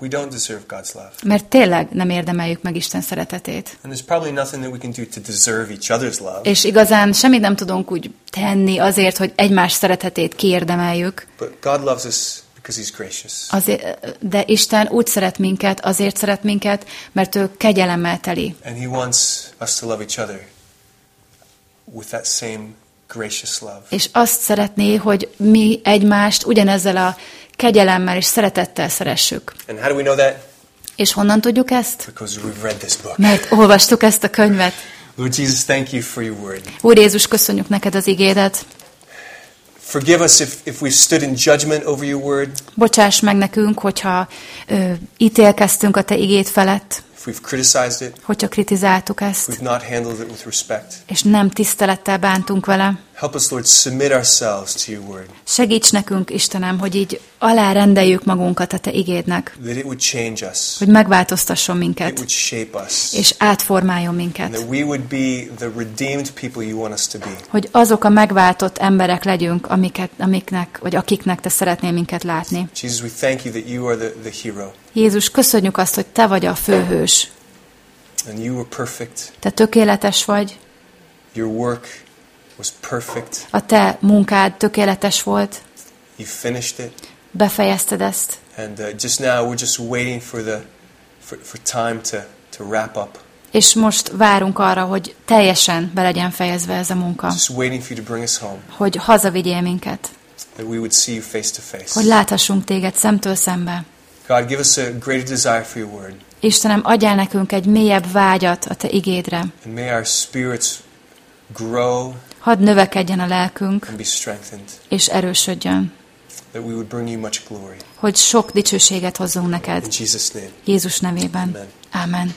we don't deserve God's love. Mert tényleg nem érdemeljük meg Isten szeretetét. And there's probably nothing that we can do to deserve each other's love. És igazán semmit nem tudunk úgy tenni azért, hogy egymás szeretetét kiérdemeljük, But God loves us because He's gracious. azért, de Isten úgy szeret minket, azért szeret minket, mert ő kegyelemmel teli. And He wants us to love each other with that same gracious love. És azt szeretné, hogy mi egymást ugyanezzel a kegyelemmel és szeretettel szeressük. And how do we know that? És honnan tudjuk ezt? Because we've read this book. Mert olvastuk ezt a könyvet. Lord Jesus, thank you for your word. Úr Jézus, köszönjük neked az igédet. Forgive us if, if we've stood in judgment over your word, Bocsáss meg nekünk, hogyha ö, ítélkeztünk a te igét felett, we've criticized it, hogyha kritizáltuk ezt, we've not handled it with respect. és nem tisztelettel bántunk vele. Help us, Lord, submit ourselves to your word, Segíts nekünk, Istenem, hogy így alárendeljük magunkat a te igédnek, that it would change us, hogy megváltoztasson it minket, would shape us, és átformáljon and minket. that we would be the redeemed people you want us to be. Hogy azok a megváltott emberek legyünk, amiket, amiknek, vagy akiknek te szeretnél minket látni. Jesus, we thank you that you are the, the hero, Jézus, köszönjük azt, hogy te vagy a főhős. and you were perfect. Te tökéletes vagy, Your work was perfect. a te munkád tökéletes volt, You finished it. befejezted ezt, And uh, just now, we're just waiting for the for, for time to, to wrap up. és most várunk arra, hogy teljesen be legyen fejezve ez a munka, Just waiting for you to bring us home, hogy hazavigyél minket, that we would see you face to face. hogy láthassunk téged szemtől szembe. God, give us a greater desire for your word, Istenem, adjál nekünk egy mélyebb vágyat a te igédre. and may our spirits grow Hadd növekedjen a lelkünk, and be strengthened, és erősödjön, that we would bring you much glory. hogy sok dicsőséget hozzunk neked. In Jesus' name. Jézus nevében. Amen. Amen.